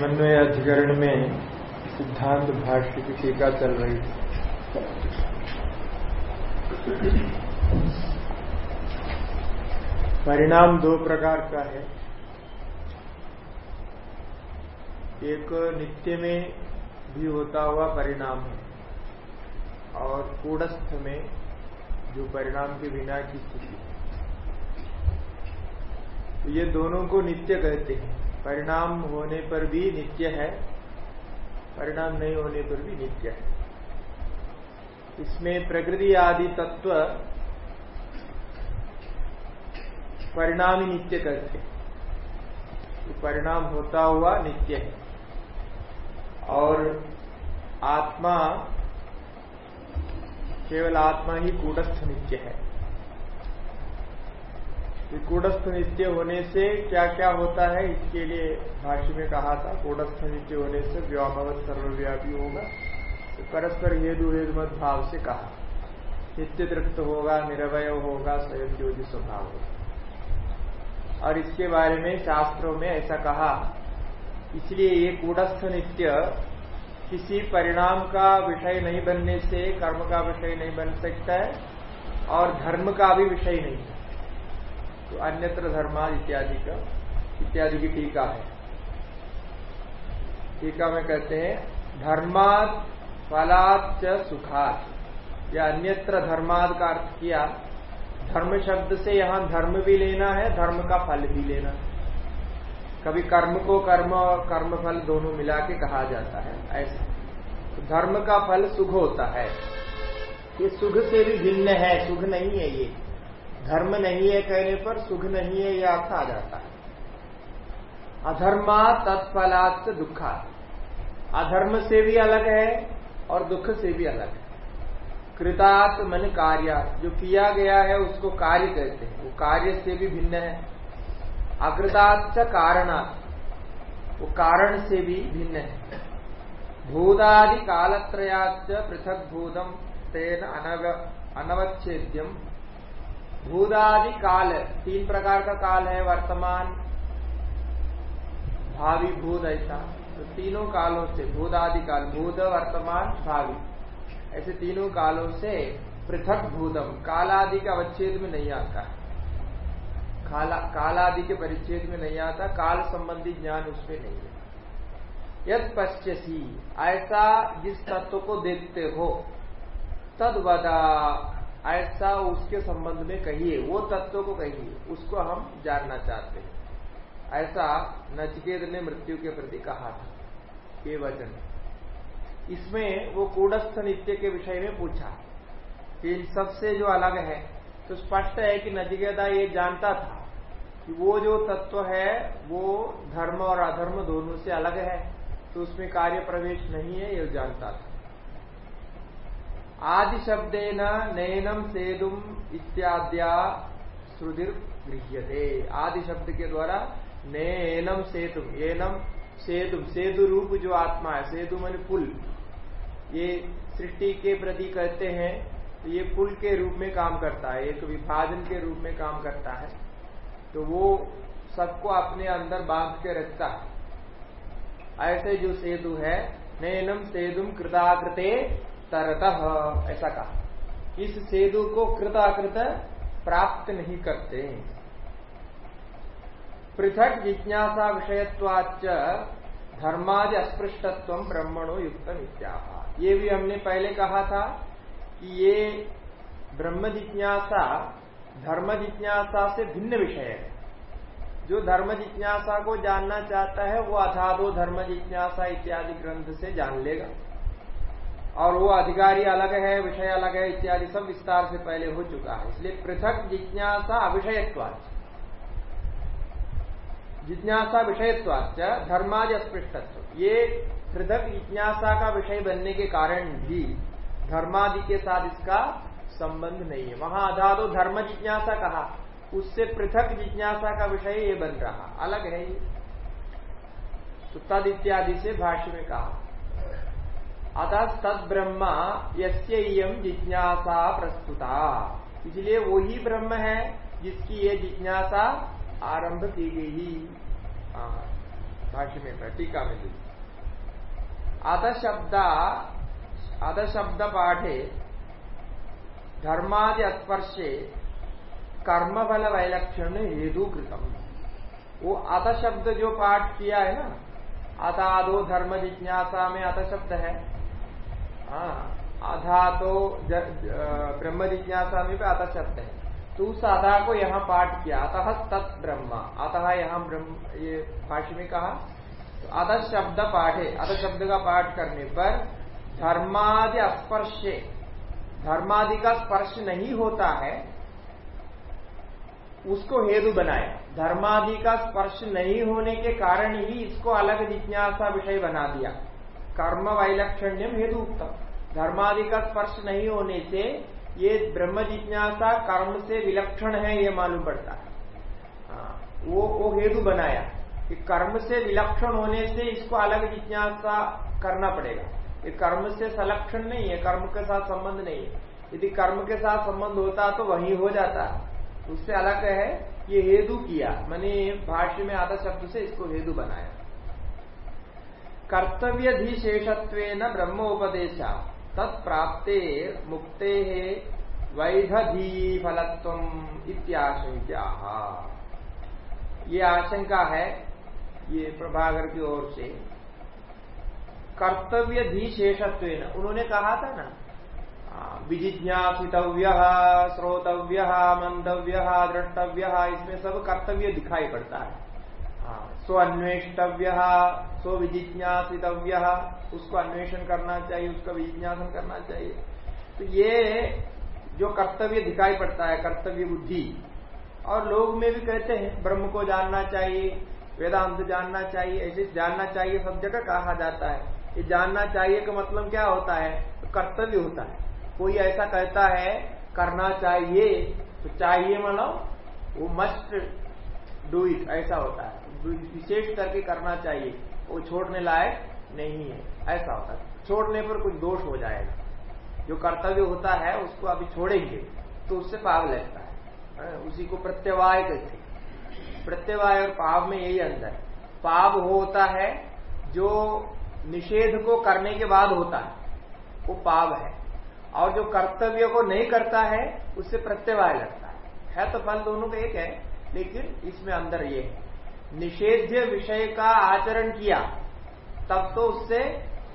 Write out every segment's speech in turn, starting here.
समन्वय अधिकरण में सिद्धांत भाष्य की टीका चल रही थी। परिणाम दो प्रकार का है। एक नित्य में भी होता हुआ परिणाम है और कूटस्थ में जो परिणाम के बिना की स्थिति तो ये दोनों को नित्य कहते हैं। परिणाम होने पर भी नित्य है, परिणाम नहीं होने पर भी नित्य है। इसमें प्रकृति आदि तत्व परिणामी नित्य करते तो परिणाम होता हुआ नित्य है। और आत्मा, केवल आत्मा ही कूटस्थ नित्य है। कूटस्थ नित्य होने से क्या क्या होता है, इसके लिए भाष्य में कहा था, कूटस्थ नित्य होने से व्यापक सर्वव्यापी होगा। तो परस्पर हेतु हेतुमत भाव से कहा। नित्य तृप्त होगा, निरवय होगा स्वयं ज्योति स्वभाव होगा। और इसके बारे में शास्त्रों में ऐसा कहा, इसलिए ये कूटस्थ नित्य किसी परिणाम का विषय नहीं बनने से, कर्म का विषय नहीं बन सकता है, और धर्म का भी विषय नहीं है। तो अन्यत्र धर्मा इत्यादि का, इत्यादि की टीका है। टीका में कहते हैं, धर्मात फलात च सुखात। या अन्यत्र धर्माद का अर्थ किया, धर्म शब्द से यहाँ धर्म भी लेना है, धर्म का फल भी लेना है। कभी कर्म को कर्म और कर्म फल दोनों मिला के कहा जाता है, ऐसा। तो धर्म का फल सुख होता है। ये सुख से भी भिन्न है, सुख नहीं है ये। धर्म नहीं है कहने पर, सुख नहीं है यह अर्थ आ जाता है। अधर्मा तत्फलात् दुखा। अधर्म से भी अलग है और दुख से भी अलग है। कृतात् मन कार्य। जो किया गया है, उसको कार्य कहते हैं। वो कार्य से भी भिन्न है। अकृताच कारणात्। वो कारण से भी भिन्न है। भूतादि कालत्रयाच पृथक भूतम तेन अनव अनवच्छेद्यम। भूदादि काल तीन प्रकार का काल है, वर्तमान, भावी, भूत ऐसा। तो तीनों कालों से, भूदादि काल, भूत, वर्तमान, भावी। ऐसे तीनों कालों से पृथक भूतम। कालादि का अवच्छेद में नहीं आता। काला, कालादि के परिच्छेद में नहीं आता। काल संबंधी ज्ञान उसमें नहीं है। यद पश्यसी, ऐसा जिस तत्व को देखते हो तद वदा ऐसा उसके संबंध में कहिए, वो तत्व को कहिए, उसको हम जानना चाहते हैं। ऐसा नचिकेत ने मृत्यु के प्रति कहा था। ये वचन। इसमें वो कूडस्थ नित्य के विषय में पूछा। कि इन सबसे जो अलग है तो स्पष्ट है कि नचिकेता ये जानता था कि वो जो तत्व है, वो धर्म और अधर्म दोनों से अलग है तो उसमें कार्य प्रवेश नहीं है, ये जानता था। आदि शब्देन नैनम सेदुम इत्याद्या श्रुतिर गृह्यते आदि शब्द के द्वारा नैनम सेतुम एनम सेतुम सेतु रूप जो आत्मा है सेतु मन पुल। ये सृष्टि के प्रति कहते हैं तो ये पुल के रूप में काम करता है, एक विभाजन के रूप में काम करता है। तो वो सबको अपने अंदर बाँध के रखता है। ऐसे जो सेतु है नैनम सेदुम कृताकृते तरत ऐसा कहा। इस सेतु को कृताकृत प्राप्त नहीं करते। पृथक जिज्ञासा विषयत्वाच धर्मादि अस्पृष्टत्व ब्रह्मणो युक्त मिथ्या ये भी हमने पहले कहा था कि ये ब्रह्म जिज्ञासा, धर्म जिज्ञासा से भिन्न विषय है। जो धर्म जिज्ञासा को जानना चाहता है, वो अथादो धर्म जिज्ञासा इत्यादि ग्रंथ से जान लेगा। और वो अधिकारी अलग है, विषय अलग है, इत्यादि सब विस्तार से पहले हो चुका है। इसलिए पृथक जिज्ञासा अविषयत्वाच जिज्ञासा विषयत्वाच धर्मादि अस्पृष्टत्व ये पृथक जिज्ञासा का विषय बनने के कारण भी धर्मादि के साथ इसका संबंध नहीं है। वहाँ आधा तो धर्म जिज्ञासा कहा। उससे पृथक जिज्ञासा का विषय ये बन रहा। अलग है ये। तो तद इत्यादि से भाष्य में कहा। अतः तद ब्रह्म यम जिज्ञासा प्रस्तुता। इसलिए वही ब्रह्म है जिसकी ये जिज्ञासा आरंभ की गई भाष्य में टीका में दी। अध शब्द पाठे धर्मादि स्पर्शे कर्मफल वैलक्षण हेतु कृतम वो अत शब्द जो पाठ किया है ना अतादो धर्म जिज्ञासा में अत शब्द है। हाँ, अधा तो ब्रह्म जिज्ञासा में भी अत शब्द है। तो उस आधा को यहाँ पाठ किया। अतः तत् ब्रह्म। अतः यहाँ ब्रह्म ये भाष्य में कहा अध शब्द पाठे अध शब्द का पाठ करने पर धर्मादि स्पर्श धर्मादि का स्पर्श नहीं होता है उसको हेतु बनाया धर्मादि का स्पर्श नहीं होने के कारण ही इसको अलग जिज्ञासा विषय बना दिया। कर्म वैलक्षण्यम हेतु उत्तम धर्मादि का स्पर्श नहीं होने से ये ब्रह्म जिज्ञासा कर्म से विलक्षण है, ये मालूम पड़ता है। वो वो हेतु बनाया। कि कर्म से विलक्षण होने से इसको अलग जिज्ञासा करना पड़ेगा। ये कर्म से संलक्षण नहीं है, कर्म के साथ संबंध नहीं है। यदि कर्म के साथ संबंध होता तो वही हो जाता। उससे अलग है, ये हेतु किया। मैंने भाष्य में आधा शब्द से इसको हेतु बनाया। कर्तव्य शेषत्व न ब्रह्मोपदेश। तत्प्राप्ते मुक्ते वैधधी फलत्व इत्याशंका ये आशंका है, ये प्रभाकर की ओर से कर्तव्य शेषत्व उन्होंने कहा था ना विजिज्ञासितव्य, श्रोतव्य मंतव्य द्रष्टव्य, इसमें सब कर्तव्य दिखाई पड़ता है। स्व अन्वेष्टव्य स्व विजिज्ञासितव्य उसको अन्वेषण करना चाहिए, उसका विजिज्ञासन करना चाहिए। तो ये जो कर्तव्य दिखाई पड़ता है, कर्तव्य बुद्धि, और लोग में भी कहते हैं, ब्रह्म को जानना चाहिए, वेदांत जानना चाहिए, ऐसे जानना चाहिए, सब जगह कहा जाता है। ये जानना चाहिए का मतलब क्या होता है? तो कर्तव्य होता है। कोई ऐसा कहता है, करना चाहिए तो चाहिए मतलब वो मस्ट डू इट ऐसा होता है। विशेष करके करना चाहिए। वो छोड़ने लायक नहीं है। ऐसा होता है। छोड़ने पर कुछ दोष हो जाएगा। जो कर्तव्य होता है, उसको अभी छोड़ेंगे तो उससे पाप लगता है। उसी को प्रत्यवाय कहते प्रत्यवाय और पाप में यही अंदर पाप होता है, जो निषेध को करने के बाद होता है, वो पाप है। और जो कर्तव्य को नहीं करता है, उससे प्रत्यवाय लगता है। है तो फल दोनों का एक है, लेकिन इसमें अंदर ये है। निषेध्य विषय का आचरण किया तब तो उससे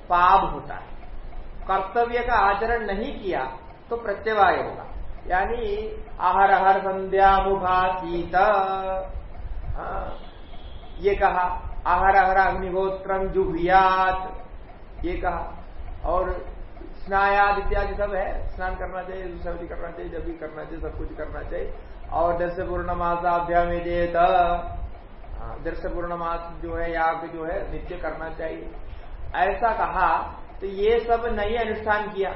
पाप होता है। कर्तव्य का आचरण नहीं किया तो प्रत्यवाय होगा। यानी आहर हर संध्यामुभासीत हाँ, ये कहा आहर आहर अग्निहोत्रम जुहुयात। ये कहा और स्नायाद इत्यादि सब है स्नान करना चाहिए दूसरा करना चाहिए जब भी करना चाहिए सब कुछ करना चाहिए। और दर्श पूर्णमासाभ्याम हाँ, दर्श पूर्णमास जो है याग जो है नित्य करना चाहिए। ऐसा कहा तो ये सब नहीं अनुष्ठान किया।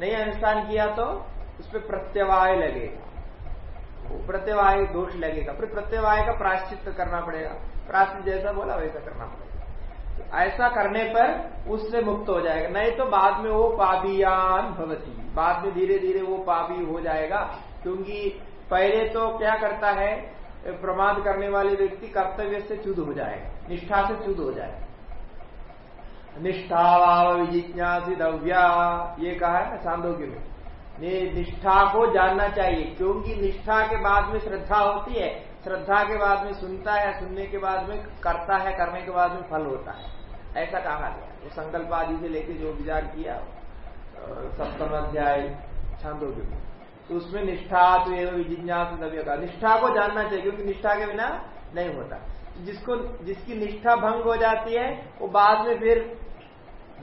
नहीं अनुष्ठान किया तो उस पर प्रत्यवाय लगेगा। प्रत्यवाय दोष लगेगा। फिर प्रत्यवाय का प्राश्चित करना पड़ेगा। प्राश्चित जैसा बोला, वैसा करना पड़ेगा। ऐसा करने पर उससे मुक्त हो जाएगा। नहीं तो बाद में वो पापियान भवती। बाद में धीरे धीरे वो पापी हो जाएगा। क्योंकि पहले तो क्या करता है प्रमाद करने वाले व्यक्ति कर्तव्य से चुद हो जाएगा निष्ठा से चुद हो जाए। जाएगा निष्ठावाव विजिज्ञासितव्या ये कहा है ना छांदोग्य में। निष्ठा को जानना चाहिए, क्योंकि निष्ठा के बाद में श्रद्धा होती है। श्रद्धा के बाद में सुनता है, सुनने के बाद में करता है, करने के बाद में फल होता है। ऐसा कहा गया। वो संकल्प आदि से लेकर जो विचार किया सप्तम अध्याय छांदोग्य में। तो उसमें निष्ठा तो एवं का निष्ठा को जानना चाहिए, क्योंकि निष्ठा के बिना नहीं होता। जिसको, जिसकी निष्ठा भंग हो जाती है, वो बाद में फिर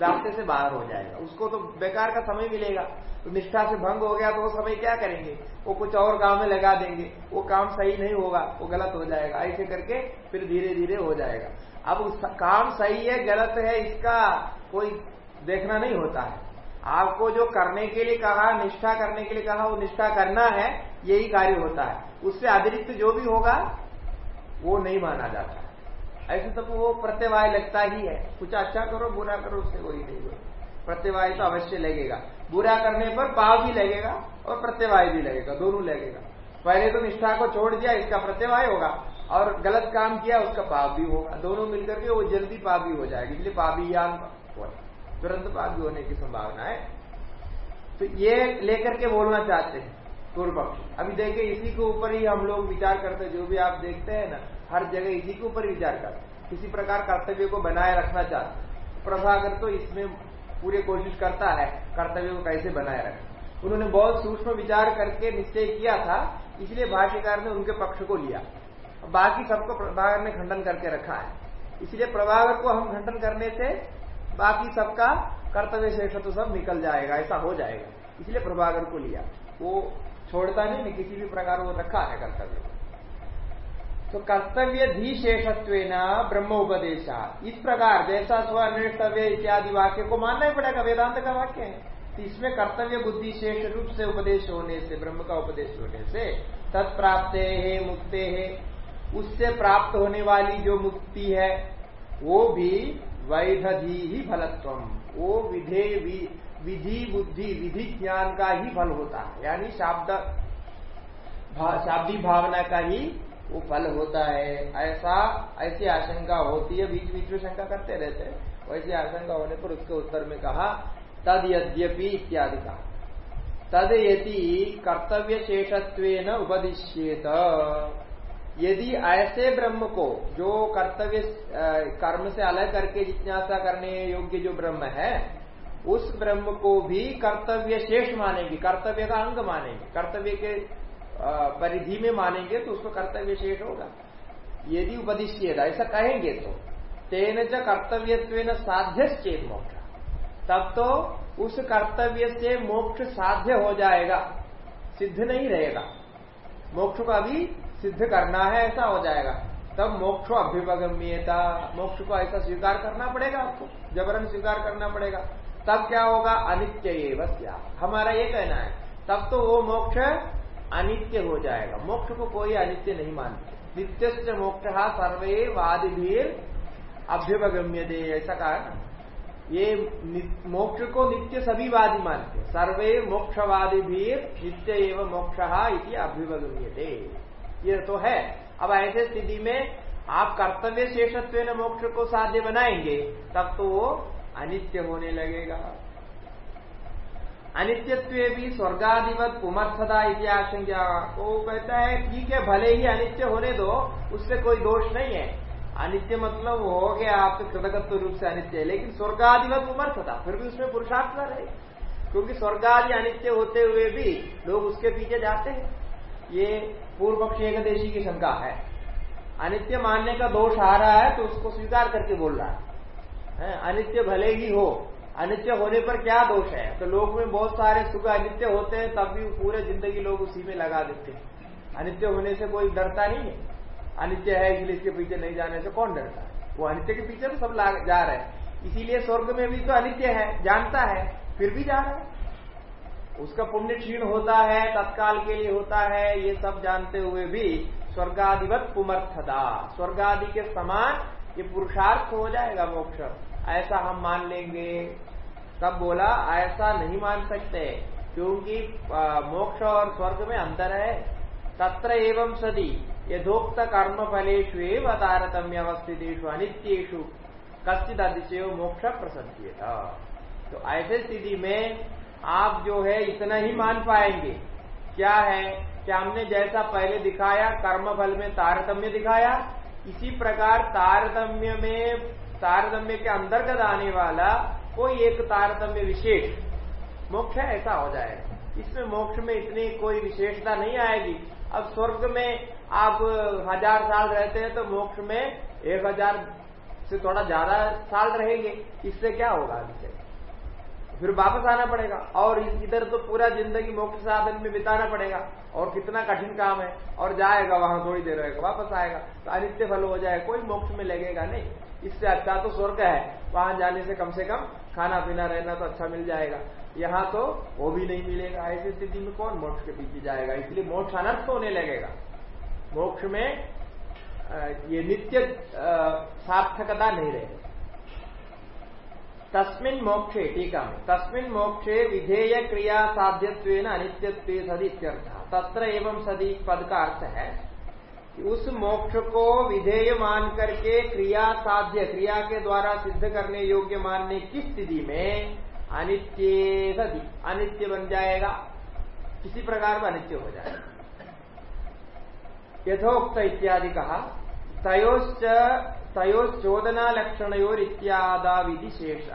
रास्ते से बाहर हो जाएगा। उसको तो बेकार का समय मिलेगा। तो निष्ठा से भंग हो गया तो वो समय क्या करेंगे? वो कुछ और काम में लगा देंगे। वो काम सही नहीं होगा, वो गलत हो जाएगा। ऐसे करके फिर धीरे धीरे हो जाएगा। अब उस काम सही है, गलत है, इसका कोई देखना नहीं होता है। आपको जो करने के लिए कहा, निष्ठा करने के लिए कहा, वो निष्ठा करना है, यही कार्य होता है। उससे अतिरिक्त जो भी होगा, वो नहीं माना जाता। ऐसे तो वो प्रत्यवाय लगता ही है। कुछ अच्छा करो, बुरा करो, उससे कोई नहीं हो प्रत्यवाय तो अवश्य लगेगा। बुरा करने पर पाव भी लगेगा और प्रत्यवाय भी लगेगा, दोनों लगेगा। पहले तो निष्ठा को छोड़ दिया, इसका प्रत्यवाय होगा। और गलत काम किया, उसका पाप भी होगा। दोनों मिलकर के वो जल्दी पाप हो जाएगा। इसलिए पापी यान तुरंत पापी होने की संभावना है। तो ये लेकर के बोलना चाहते हैं पूर्व पक्ष अभी देखिए, इसी के ऊपर ही हम लोग विचार करते जो भी आप देखते हैं ना, हर जगह इसी के ऊपर विचार करते किसी प्रकार कर्तव्य को बनाए रखना चाहते प्रभाकर तो इसमें पूरी कोशिश करता है, कर्तव्य को कैसे बनाए रखे। उन्होंने बहुत सूक्ष्म विचार करके निश्चय किया था, इसलिए भाष्यकार ने उनके पक्ष को लिया। बाकी सबको प्रभाकर ने खंडन करके रखा है। इसलिए प्रभाकर को हम खंडन करने से बाकी सबका कर्तव्य शेष तो सब निकल जाएगा, ऐसा हो जाएगा। इसलिए प्रभाकर को लिया। वो छोड़ता नहीं किसी भी प्रकार वो रखा है कर्तव्य। तो कर्तव्य धी शेषत्व ब्रह्म उपदेशा इस प्रकार जैसा स्व निर्तव्य इत्यादि वाक्य को मानना ही पड़ेगा, वेदांत का वाक्य है। तो इसमें कर्तव्य बुद्धि शेष रूप से उपदेश होने से, ब्रह्म का उपदेश होने से, तत्प्राप्त है, मुक्ते है, उससे प्राप्त होने वाली जो मुक्ति है, वो भी वैधधि ही फलत्व। वो विधे विधि बुद्धि विधि ज्ञान का ही फल होता है। यानी शाब्द भा, शाब्दी भावना का ही वो फल होता है। ऐसा ऐसी आशंका होती है बीच बीच में शंका करते रहते हैं। वैसी आशंका होने पर उसके उत्तर में कहा तद यद्यपि इत्यादि का। तद यदि कर्तव्य शेषत्व उपदिश्येत। यदि ऐसे ब्रह्म को, जो कर्तव्य कर्म से अलग करके जिज्ञासा करने योग्य जो ब्रह्म है, उस ब्रह्म को भी कर्तव्य शेष मानेंगे, कर्तव्य का अंग मानेंगे। कर्तव्य के परिधि में मानेंगे तो उसको कर्तव्य शेष होगा। यदि उपदिश्य ऐसा कहेंगे तो तेन च कर्तव्य साध्य चेत मोक्ष। तब तो उस कर्तव्य से मोक्ष साध्य हो जाएगा, सिद्ध नहीं रहेगा। मोक्ष का अभी सिद्ध करना है, ऐसा हो जाएगा। तब मोक्ष अभ्युपगम्यता मोक्ष को ऐसा स्वीकार करना पड़ेगा आपको, जबरन स्वीकार करना पड़ेगा। तब क्या होगा? अनित्य एवं हमारा ये कहना है, तब तो वो मोक्ष अनित्य हो जाएगा। मोक्ष को कोई अनित्य नहीं मानते। नित्य से मोक्ष सर्वे वादिभीर अभ्युपगम्य दे ऐसा कहा ये मोक्ष को नित्य सभी वादी मानते सर्वे मोक्षवादी भी नित्य एवं मोक्ष अभ्युपगम्य दे ये तो है। अब ऐसे स्थिति में आप कर्तव्य शेषत्व मोक्ष को साध्य बनाएँगे, तब तो वो अनित्य होने लगेगा। अनित्यत्व भी स्वर्गाधिवत पुमर्थता इतिहासंज्ञा वो कहता है, ठीक है, भले ही अनित्य होने दो, उससे कोई दोष नहीं है। अनित्य मतलब हो गया आप तो कृतकत्व रूप से अनित्य है, लेकिन स्वर्गाधिवत उमर्थता फिर भी उसमें पुरुषार्थ रहे क्योंकि स्वर्गादि अनित्य होते हुए भी लोग उसके पीछे जाते हैं। ये पूर्व पक्ष एक देशी की शंका है। अनित्य मानने का दोष आ रहा है तो उसको स्वीकार करके बोल रहा है। अनित्य भले ही हो, अनित्य होने पर क्या दोष है? तो लोग में बहुत सारे सुख अनित्य होते हैं, तब भी पूरे ज़िंदगी लोग उसी में लगा देते हैं। अनित्य होने से कोई डरता नहीं है। अनित्य है, इसलिए इसके पीछे नहीं जाने से कौन डरता है? वो अनित्य के पीछे तो सब जा रहे हैं। इसीलिए स्वर्ग में भी तो अनित्य है, जानता है, फिर भी जा रहा है। उसका पुण्य क्षीण होता है, तत्काल के लिए होता है, ये सब जानते हुए भी स्वर्गाधिवत पुमर्थदा। स्वर्गादि के समान ये पुरुषार्थ हो जाएगा मोक्ष। ऐसा हम मान लेंगे। तब बोला, ऐसा नहीं मान सकते, क्योंकि मोक्ष और स्वर्ग में अंतर है। तत्र एवं सदी, यथोक्त कर्म फलेशु एवं तारतम्य अवस्थितेषु अनित्येषु। कश्चित अधिशय मोक्ष प्रसन्न तो ऐसे स्थिति में आप जो है इतना ही मान पाएँगे। क्या है कि हमने जैसा पहले दिखाया कर्म फल में तारतम्य दिखाया, इसी प्रकार तारतम्य में, तारतम्य के अंतर्गत आने वाला कोई एक तारतम्य विशेष, मोक्ष ऐसा हो जाएगा इसमें मोक्ष में इतनी कोई विशेषता नहीं आएगी। अब स्वर्ग में आप हज़ार साल रहते हैं तो मोक्ष में एक हज़ार से थोड़ा ज़्यादा साल रहेंगे। इससे क्या होगा इससे फिर वापस आना पड़ेगा। और इधर तो पूरा ज़िंदगी मोक्ष साधन में बिताना पड़ेगा। और कितना कठिन काम है। और जाएगा वहाँ थोड़ी देर रहेगा, वापस आएगा। तो अनित्य फल हो जाए कोई मोक्ष में लगेगा नहीं। इससे अच्छा तो स्वर्ग है। वहाँ जाने से कम से कम खाना पीना रहना तो अच्छा मिल जाएगा। यहाँ तो वो भी नहीं मिलेगा। ऐसी स्थिति में कौन मोक्ष के पीछे जाएगा? इसलिए मोक्ष अनर्थ होने लगेगा। मोक्ष में ये नित्य सार्थकता नहीं रहेगी। तस्मिन मोक्षे टीका में तस्मिन मोक्षे विधेय क्रिया साध्यत्व अनित्यत्व सदित्यर्थ तत्र एवं सदी पद का अर्थ है कि उस मोक्ष को विधेय मान करके क्रिया साध्य, क्रिया के द्वारा सिद्ध करने योग्य मानने की स्थिति में अनित्य सदी, अनित्य बन जाएगा। किसी प्रकार का अनित्य हो जाएगा। यथोक्त इत्यादि कहा, तयोश्च तयोचोदना लक्षणयोर इत्यादा विधि शेष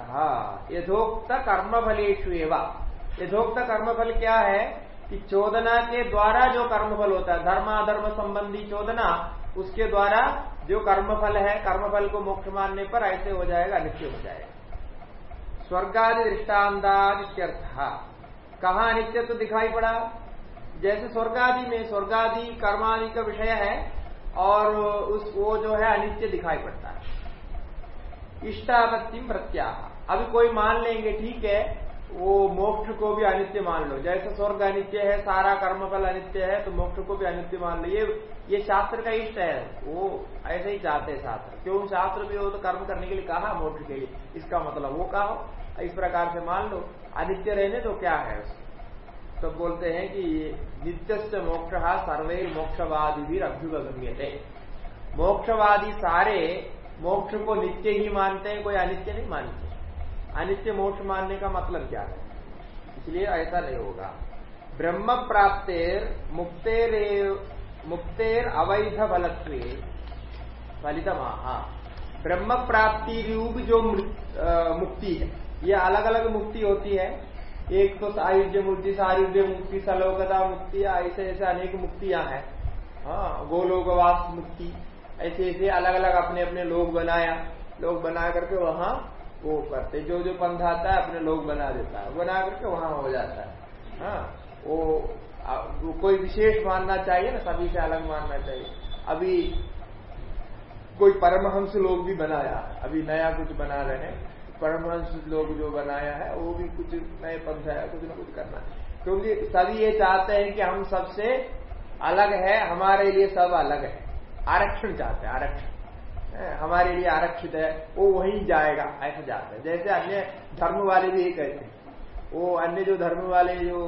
यथोक्त कर्मफलेशु यथोक्त कर्मफल क्या है? कि चोदना के द्वारा जो कर्मफल होता है धर्माधर्म संबंधी चोदना, उसके द्वारा जो कर्मफल है, कर्मफल को मोक्ष मानने पर ऐसे हो जाएगा, नित्य हो जाएगा। स्वर्गादि दृष्टान्तादित्यर्थ कहा अनित्य तो दिखाई पड़ा? जैसे स्वर्गादि में, स्वर्गादि कर्मादि का विषय है और उस, वो जो है अनित्य दिखाई पड़ता है। इष्टापत्ति प्रत्याह। अभी कोई मान लेंगे, ठीक है, वो मोक्ष को भी अनित्य मान लो। जैसे स्वर्ग अनित्य है, सारा कर्मफल अनित्य है तो मोक्ष को भी अनित्य मान लो। ये ये शास्त्र का इष्ट है। वो ऐसे ही चाहते हैं शास्त्र। क्यों? शास्त्र भी हो तो कर्म करने के लिए कहा, मोक्ष के लिए। इसका मतलब वो कहा, इस प्रकार से मान लो। अनित्य रहने तो क्या है तो बोलते हैं कि नित्य मोक्ष सर्वे मोक्षवादी भी अभ्युगम्य थे मोक्षवादी सारे मोक्ष को नित्य ही मानते हैं, कोई अनित्य नहीं मानते। अनित्य मोक्ष मानने का मतलब क्या है? इसलिए ऐसा नहीं होगा। ब्रह्म प्राप्तेर मुक्तेर मुक्तेर अवैध फलत्व फलित हाँ ब्रह्म प्राप्ति रूप जो मुक्ति है, ये अलग अलग मुक्ति होती है। एक तो सायुज्य मुक्ति सायुज्य मुक्ति सलोकता मुक्ति ऐसे ऐसे अनेक मुक्तियाँ हैं। हाँ गोलोकवास मुक्ति ऐसे ऐसे अलग अलग अपने अपने लोग बनाया। लोग बना करके वहाँ वो करते। जो जो पंथ आता है अपने लोग बना देता है। बना करके वहाँ हो जाता है। हाँ वो, वो कोई विशेष मानना चाहिए ना सभी से अलग मानना चाहिए। अभी कोई परमहंस लोग भी बनाया अभी नया कुछ बना रहे हैं। परमहंस लोग जो बनाया है वो भी कुछ नए पंथ है कुछ ना कुछ करना क्योंकि सभी ये चाहते हैं कि हम सबसे अलग है हमारे लिए सब अलग है। आरक्षण चाहते हैं आरक्षण। हमारे लिए आरक्षित है वो वहीं जाएगा ऐसा जाते हैं। जैसे अन्य धर्म वाले भी यही कहते हैं। वो अन्य जो धर्म वाले जो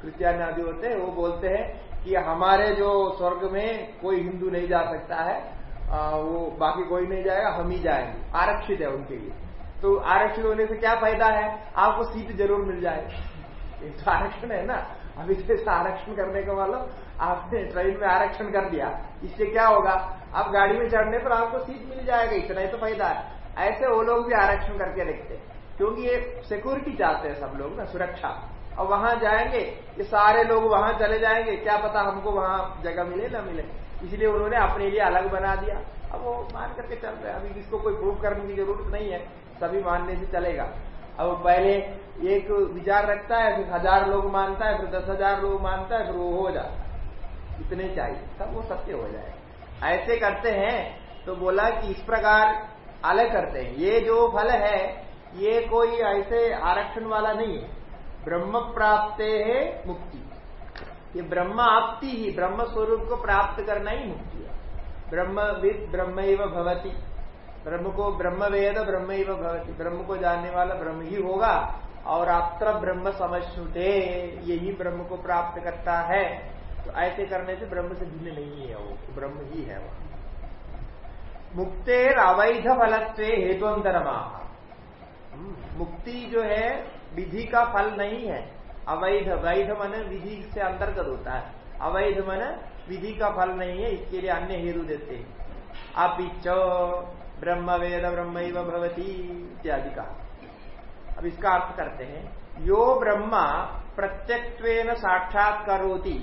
क्रिश्चियन आदि होते हैं वो बोलते हैं कि हमारे जो स्वर्ग में कोई हिंदू नहीं जा सकता है आ, वो बाकी कोई नहीं जाएगा हम ही जाएँगे। आरक्षित है उनके लिए। तो आरक्षित होने से क्या फ़ायदा है? आपको सीट ज़रूर मिल जाएगी तो आरक्षण है ना। अभी जैसे आरक्षण करने का मतलब आपने ट्रेन में आरक्षण कर दिया। इससे क्या होगा? आप गाड़ी में चढ़ने पर आपको सीट मिल जाएगा। इतना ही तो फ़ायदा है। ऐसे वो लोग भी आरक्षण करके रखते क्योंकि ये सिक्योरिटी चाहते हैं सब लोग ना, सुरक्षा। और वहाँ जाएँगे, ये सारे लोग वहाँ चले जाएँगे। क्या पता हमको वहाँ जगह मिले ना मिले। इसलिए उन्होंने अपने लिए अलग बना दिया। अब वो मान करके चल रहे अभी इसको कोई प्रूव करने की ज़रूरत नहीं है। सभी मानने से चलेगा। अब पहले एक विचार रखता है, फिर हज़ार लोग मानता है, फिर दस हज़ार लोग मानता है, फिर वो हो जाता है। इतने चाहिए, तब वो सत्य हो जाएगा। ऐसे करते हैं तो बोला कि इस प्रकार अलग करते हैं। ये जो फल है, ये कोई ऐसे आरक्षण वाला नहीं है। ब्रह्म प्राप्त है मुक्ति। ये ब्रह्म आपती ही, ब्रह्म स्वरूप को प्राप्त करना ही मुक्ति है। ब्रह्मविद ब्रह्म भवती। ब्रह्म को ब्रह्म वेद ब्रह्म ही भवती। ब्रह्म को जानने वाला ब्रह्म ही होगा। और अत्र ब्रह्म समझुटे यही ब्रह्म को प्राप्त करता है। तो ऐसे करने से ब्रह्म से भिन्न नहीं है वो ब्रह्म ही है वो। मुक्तेर अवैध फलत्व हेतुअंतरमा। मुक्ति जो है, विधि का फल नहीं है। अवैध, वैध मन विधि से अंतर्गत होता है। अवैध मन विधि का फल नहीं है, इसके लिए अन्य हेतु देते हैं। अपिच ब्रह्म वेद ब्रह्म भवती इत्यादि का अब इसका अर्थ करते हैं यो ब्रह्मा प्रत्यक्व साक्षात करोती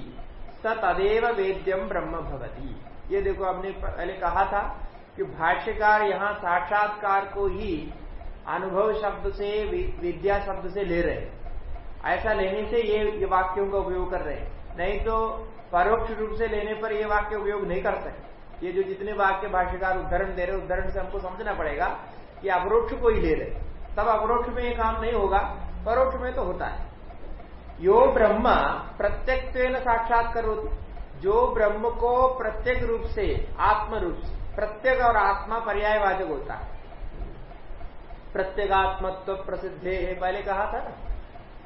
स तदेव वेद्यम ब्रह्म भवती। ये देखो हमने पहले कहा था कि भाष्यकार यहाँ साक्षात्कार को ही अनुभव शब्द से विद्या शब्द से ले रहे ऐसा लेने से ये, वाक्यों का उपयोग कर रहे हैं। नहीं तो परोक्ष रूप से लेने पर ये वाक्य उपयोग नहीं कर सकते। ये जो जितने वाक्य भाष्यकार उदाहरण दे रहे उदाहरण से हमको समझना पड़ेगा कि अवरोक्ष को ही ले रहे तब अवरोक्ष में ये काम नहीं होगा, परोक्ष में तो होता है। यो ब्रह्म प्रत्यक्व साक्षात करो जो ब्रह्म को प्रत्येक रूप से, आत्म रूप से, प्रत्येक और आत्मा पर्यायवाचक होता है। प्रत्येगात्मत्व प्रसिद्ध है पहले कहा था ना।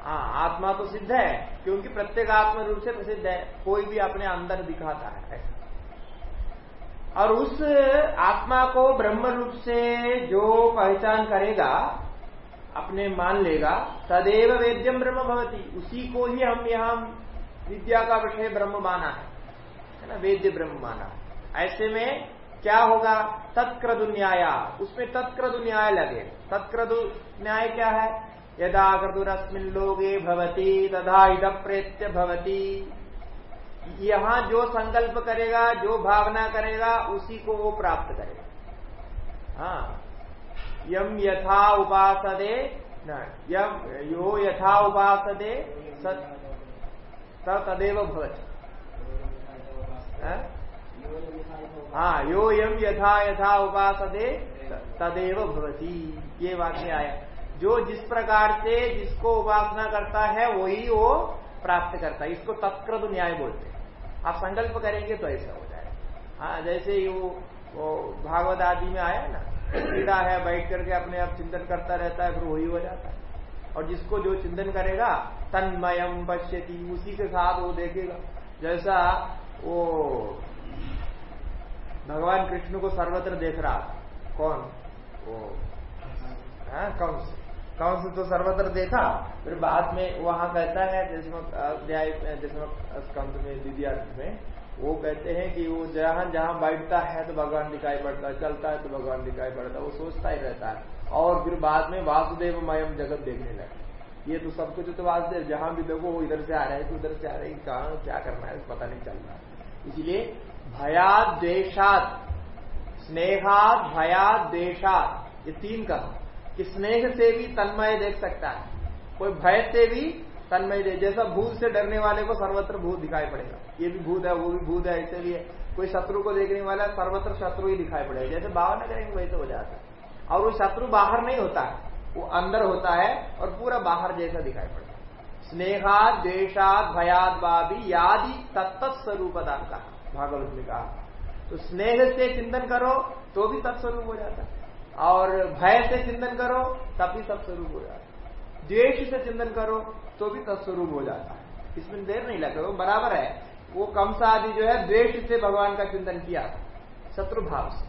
हाँ आत्मा तो सिद्ध है, क्योंकि प्रत्येगात्म रूप से प्रसिद्ध है, कोई भी अपने अंदर दिखाता है, ऐसा। और उस आत्मा को ब्रह्म रूप से जो पहचान करेगा, अपने मान लेगा, तदेव वेद्यम ब्रह्म भवती। उसी को ही हम यहाँ विद्या का विषय ब्रह्म माना है। है ना? वेद्य ब्रह्म माना ऐसे में क्या होगा? तत्क्रदु न्याय उसमें तत्क्रदु न्याय लगे। तत्क्रदु न्याय क्या है? यदा क्रदुरस्मिन लोगे भवती तथा इद प्रेत्य भवती। यहाँ जो संकल्प करेगा, जो भावना करेगा, उसी को वो प्राप्त करेगा। हाँ। यम यथा उपासदे यम, यो यथा उपासदे तदेव भवती। हाँ? यो यम यथा यथा उपासदे तदेव भवती। ये वाक्य आया। जो जिस प्रकार से जिसको उपासना करता है, वही वो प्राप्त करता है। इसको तत्कृत न्याय बोलते हैं। आप संकल्प करेंगे तो ऐसा हो जाएगा। हाँ जैसे वो, वो भागवत आदि में आया ना कीड़ा है बैठ करके अपने आप चिंतन करता रहता है फिर वही हो जाता है। और जिसको जो चिंतन करेगा तन्मयम पश्यति उसी के साथ वो देखेगा। जैसा वो भगवान कृष्ण को सर्वत्र देख रहा कौन? वो कौन से कौन से तो सर्वत्र देखा, फिर बाद में वहाँ कहता है जिसमें अध्याय जिसमें स्कंद में द्वितीय में, वो कहते हैं कि वो जहाँ जहाँ बैठता है तो भगवान दिखाई पड़ता है, चलता है तो भगवान दिखाई पड़ता है, वो सोचता ही रहता है। और फिर बाद में वासुदेव मयम जगत देखने लगे। ये तो सब कुछ तो वासुदेव, जहाँ भी देखो, वो इधर से आ रहे हैं तो उधर से आ रहे हैं कहा, क्या करना है, पता नहीं चल रहा इसलिए भयाद द्वेशात स्नेहात भयाद द्वेशात ये तीन का कि स्नेह से भी तन्मय देख सकता है। कोई भय से भी तन्मय दे, जैसा भूत से डरने वाले को सर्वत्र भूत दिखाई पड़ेगा। ये भी भूत है, वो भी भूत है, ऐसे भी है। कोई शत्रु को देखने वाला सर्वत्र शत्रु ही दिखाई पड़ेगा। जैसे भावना करेंगे वैसे हो जाता है। और वो शत्रु बाहर नहीं होता है, वो अंदर होता है और पूरा बाहर जैसा दिखाई पड़ता है। स्नेहाद द्वेशाद भयाद बाबी यादि तत्त स्वरूपदान का भागवत ने कहा। तो स्नेह से चिंतन करो तो भी तत्स्वरूप हो जाता है। और भय से चिंतन करो तब भी तत्स्वरूप हो जाता है। द्वेष से चिंतन करो तो भी तत्स्वरूप हो जाता है। इसमें देर नहीं लगता, वो बराबर है। वो कमसा आदि जो है, द्वेष से भगवान का चिंतन किया। शत्रु भाव से।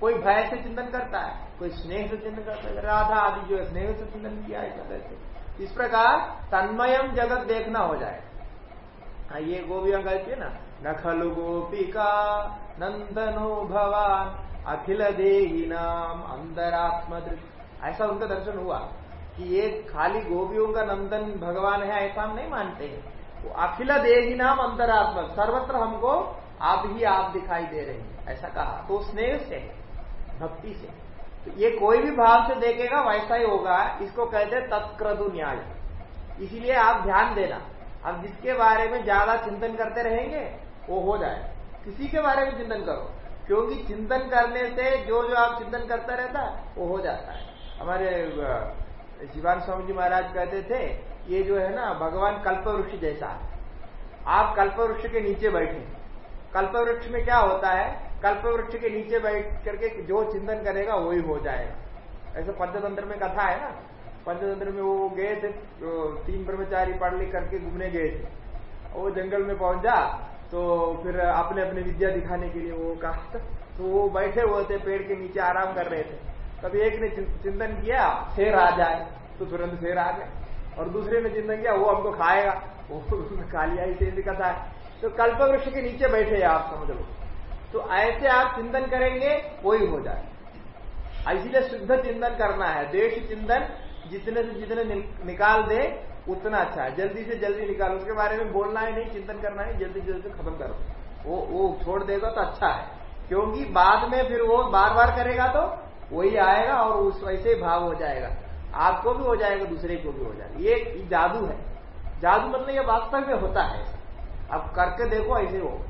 कोई भय से चिंतन करता है, कोई स्नेह से चिंतन करता है। राधा आदि जो है, स्नेह से चिंतन किया है, इस प्रकार तन्मयम जगत देखना हो जाए। हाँ ये गोविया कहती है ना, न खलु गोपिका, नंदनो भवान अखिल देही नाम अंतरात्म ऐसा उनका दर्शन हुआ कि ये खाली गोपियों का नंदन भगवान है, ऐसा हम नहीं मानते वो अखिल देही नाम अंतरात्मा सर्वत्र हमको आप ही आप दिखाई दे रहे हैं, ऐसा कहा। तो स्नेह से, भक्ति से। तो ये कोई भी भाव से देखेगा, वैसा ही होगा। इसको कहते हैं तत्क्रदु न्याय। इसीलिए आप ध्यान देना। अब जिसके बारे में ज़्यादा चिंतन करते रहेंगे, वो हो जाए। किसी के बारे में चिंतन करो। क्योंकि चिंतन करने से जो जो आप चिंतन करता रहता, वो हो जाता है। हमारे शिवान स्वामी जी महाराज कहते थे, ये जो है ना, भगवान कल्प वृक्ष जैसा आप कल्प वृक्ष के नीचे बैठे। कल्प वृक्ष में क्या होता है? कल्प वृक्ष के नीचे बैठ करके जो चिंतन करेगा, वही हो जाएगा। ऐसे पंचतंत्र में कथा है ना? पंचतंत्र में वो गए थे तीन ब्रह्मचारी पढ़ लिख करके घूमने गए थे। वो जंगल में पहुँचा तो फिर अपने अपने विद्या दिखाने के लिए वो कहा तो वो बैठे हुए थे, पेड़ के नीचे आराम कर रहे थे। कभी एक ने चिंतन किया, शेर आ जाए तो तुरंत शेर आ गए। और दूसरे ने चिंतन किया, वो हमको खाएगा। वो कालिया ही तेज कथा है। तो कल्प वृक्ष के नीचे बैठे हैं आप, समझ लो। तो ऐसे आप चिंतन करेंगे, वही हो जाए। इसीलिए शुद्ध चिंतन करना है। देश चिंतन जितने से जितने निकाल दे उतना अच्छा है। जल्दी से जल्दी निकालो। उसके बारे में बोलना है नहीं, चिंतन करना है, जल्दी जल्दी खत्म करो। वो वो छोड़ देगा तो अच्छा है। क्योंकि बाद में फिर वो बार बार करेगा तो वही आएगा और उस, वैसे ही भाव हो जाएगा। आपको भी हो जाएगा, दूसरे को भी हो जाएगा। ये जादू है। जादू मतलब ये वास्तव में होता है। अब करके देखो, ऐसे हो।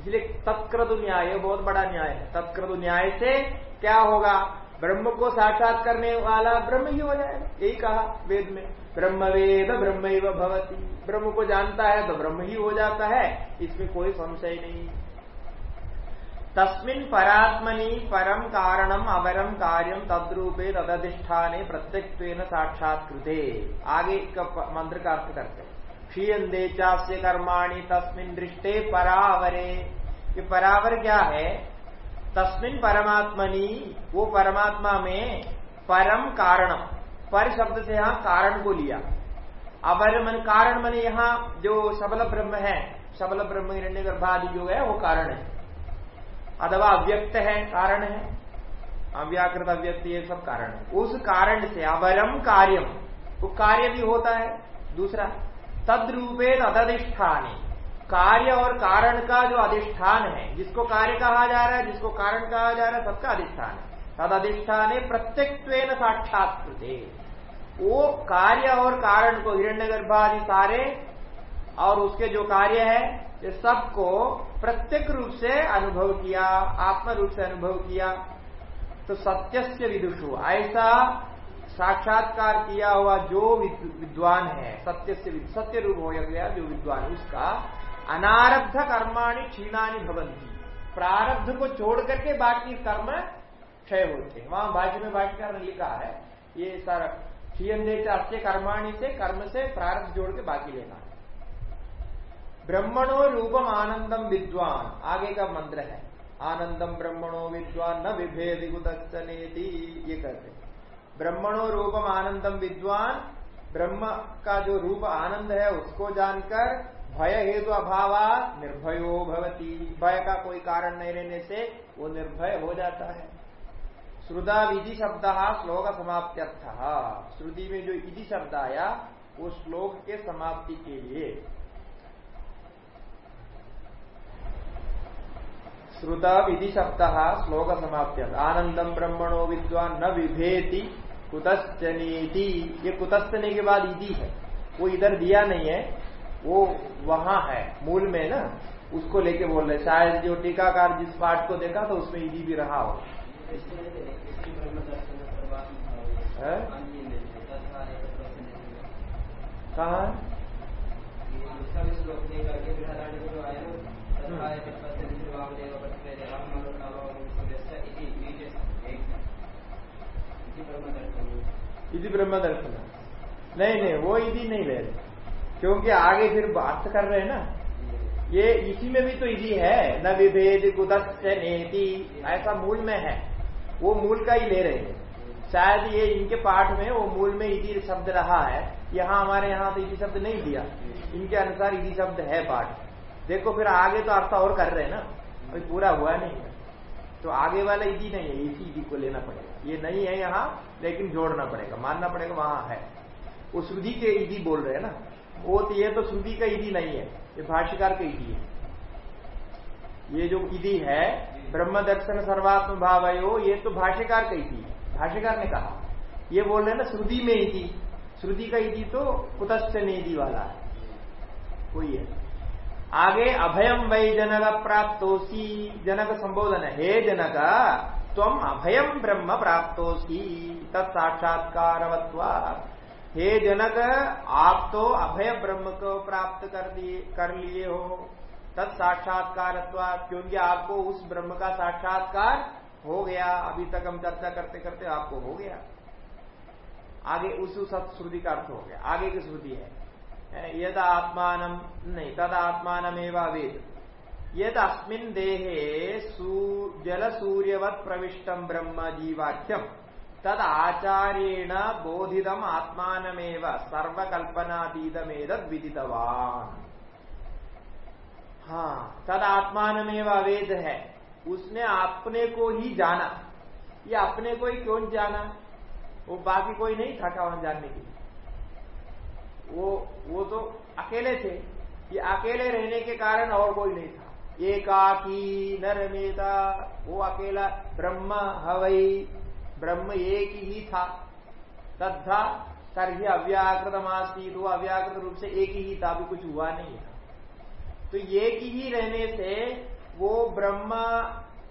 इसलिए तत्क्रतु न्याय बहुत बड़ा न्याय है। तत्क्रतु न्याय से क्या होगा? ब्रह्म को साक्षात करने वाला ब्रह्म ही हो जाएगा। यही कहा वेद में। ब्रह्म वेद ब्रह्म भवती। ब्रह्म को जानता है तो ब्रह्म ही हो जाता है, इसमें कोई संशय नहीं। तस्मिन परात्मनि परम कारणम अवरम कार्यम तद्रूपे तदधिष्ठाने प्रत्यक्व साक्षात्ते आगे का मंत्र का अर्थ करते क्षीयंदे चास्य कर्माणि तस्मिन दृष्टे परावरे। ये परावर क्या है? तस्मिन परमात्मनि, वो परमात्मा में परम कारणम। पर शब्द से यहाँ कारण को लिया। अवर मन कारण मन यहाँ जो सबल ब्रह्म है, सबल ब्रह्म हिरण्य गर्भादि जो है, वो कारण है। अथवा अव्यक्त है, कारण है। अव्याकृत अव्यक्त, ये सब कारण है। उस कारण से अवरम कार्यम, वो कार्य भी होता है, दूसरा तद्रूपे तदधिष्ठान कार्य और कारण का जो अधिष्ठान है, जिसको कार्य कहा जा रहा है, जिसको कारण कहा जा रहा है, सबका अधिष्ठान है। तद अधिष्ठान प्रत्यक्व साक्षात्कृत। वो कार्य और कारण को हिरण्य गर्भादि सारे और उसके जो कार्य है, ये सबको प्रत्येक रूप से अनुभव किया, आत्म रूप से अनुभव किया। तो सत्य से विदुषु, ऐसा साक्षात्कार किया हुआ जो विद्वान है सत्य से सत्य रूप हो गया जो विद्वान, उसका अनारब्ध कर्माणी क्षीणानी भवंती प्रारब्ध को छोड़ करके बाकी कर्म क्षय होते हैं। वहाँ भाष्य में भाष्यकार ने लिखा है, ये सारा क्षीयंदे अस्य कर्माणी से, कर्म से प्रारब्ध जोड़ के बाकी लेना है। ब्रह्मणो रूपम आनंदम विद्वान, आगे का मंत्र है। आनंदम ब्रह्मणो विद्वान, न विभेद ये कहते ब्रह्मणो रूपम आनंदम विद्वान, ब्रह्म का जो रूप आनंद है, उसको जानकर भय हेतु अभाव निर्भयो भवती। भय का कोई कारण नहीं रहने से वो निर्भय हो जाता है। श्रुदा विधि शब्द श्लोक समाप्त्यर्थ श्रुति में जो विधि शब्द आया, वो श्लोक के समाप्ति के लिए। श्रुता विधि शब्द श्लोक समाप्त आनंदम ब्रह्मणो विद्वान न विभेति कुतस्तनीति ये कुतस्तने के बाद इधि है। वो इधर दिया नहीं है, वो वहाँ है, मूल में ना। उसको लेके बोल रहे शायद जो टीकाकार जिस पाठ को देखा तो उसमें इधि भी रहा हो कहा इति ब्रह्म दर्शन। नहीं नहीं, वो इधि नहीं ले रहे। क्योंकि आगे फिर बात कर रहे हैं ना। ये इसी में भी तो इधि है। न विभेद कुदस्त नेति। ऐसा मूल में है। वो मूल का ही ले रहे हैं। शायद ये इनके पाठ में, वो मूल में इधि शब्द रहा है। यहाँ हमारे यहाँ तो इधि शब्द नहीं दिया। इनके अनुसार इधि शब्द है पाठ। देखो फिर आगे तो अर्थ और कर रहे हैं ना। अभी पूरा हुआ नहीं है। तो आगे वाला इधि नहीं है, इसी इधि को लेना पड़ेगा। ये नहीं है यहाँ, लेकिन जोड़ना पड़ेगा। मानना पड़ेगा वहाँ है। वो श्रुति के ईदी बोल रहे हैं ना। वो तो ये तो श्रुति का ईदी नहीं है। ये भाष्यकार का ईदी है। ये जो ईदी है ब्रह्म दर्शन सर्वात्म भावयो ये तो भाष्यकार का ईदी है भाष्यकार ने कहा, ये बोल रहे ना, श्रुति में ईदी श्रुति का ईदी तो कुतश्च नेदी वाला है। कोई है? आगे अभयम वै जनक प्राप्तोसी जनक संबोधन हे जनक तम अभयम ब्रह्म प्राप्तोसी तत्साक्षात्कारवत्वा हे जनक, आप तो अभय ब्रह्म को प्राप्त कर दिए कर लिए हो। तत्साक्षात्कार क्योंकि आपको उस ब्रह्म का साक्षात्कार हो गया। अभी तक हम चर्चा करते करते आपको हो गया। आगे उस श्रुति का अर्थ हो गया। आगे की श्रुति है। यद आत्मान नहीं तद आत्मान वेद यद अस्मिन देहे जल सूर्यवत प्रविष्टम ब्रह्म जीवाख्यम तद आचार्येण बोधितम आत्मानमेव। सर्वकल्पनातीतमेद विदितवान। हाँ तद आत्मानमेव अवेद है। उसने अपने को ही जाना। ये अपने को ही क्यों जाना? वो बाकी कोई नहीं था क्या वहाँ जानने के लिए। वो वो तो अकेले थे। ये अकेले रहने के कारण और कोई नहीं था। एकाकी न रमेता वो अकेला ब्रह्म हवई ब्रह्म एक ही था। तथा तरही अव्याकृत मासी तो अव्याकृत रूप से एक ही था, अभी कुछ हुआ नहीं है। तो एक ही रहने से वो ब्रह्मा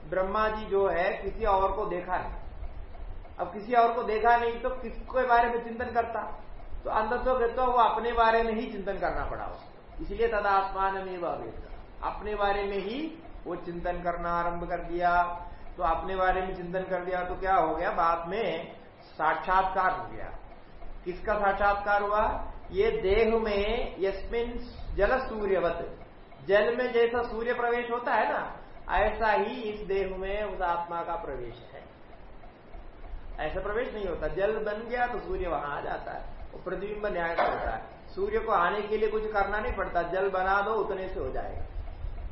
ब्रह्मा जी जो है, किसी और को देखा नहीं। अब किसी और को देखा नहीं तो किसके बारे में चिंतन करता? तो तो कहते वो अपने बारे में ही चिंतन करना पड़ा उसको इसलिए तदा आत्मान में अवेद। अपने बारे में ही वो चिंतन करना आरंभ कर दिया। तो अपने बारे में चिंतन कर दिया तो क्या हो गया? बाद में साक्षात्कार हो गया। किसका साक्षात्कार हुआ? ये देह में यस्मिन जल सूर्यवत जल में जैसा सूर्य प्रवेश होता है ना, ऐसा ही इस देह में उस आत्मा का प्रवेश है। ऐसा प्रवेश नहीं होता। जल बन गया तो सूर्य वहाँ आ जाता है। वो प्रतिबिंब न्याय होता है। सूर्य को आने के लिए कुछ करना नहीं पड़ता। जल बना दो, उतने से हो जाएगा।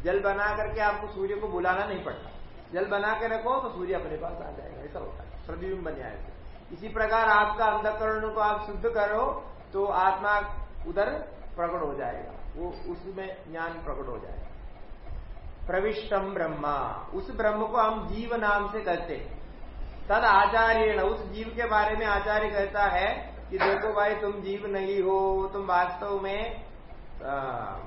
जल बना करके आपको सूर्य को बुलाना नहीं पड़ता। जल बना के रखो तो सूर्य अपने पास आ जाएगा। ऐसा होता है। प्रतिबिंब न्याय। से इसी प्रकार आपका अंधकरण को आप शुद्ध करो तो आत्मा उधर प्रकट हो जाएगा। वो उसमें ज्ञान प्रकट हो जाएगा प्रविष्टम ब्रह्मा। उस ब्रह्म को हम जीव नाम से कहते तद आचार्य उस जीव के बारे में आचार्य कहता है कि देखो भाई तुम जीव नहीं हो तुम वास्तव में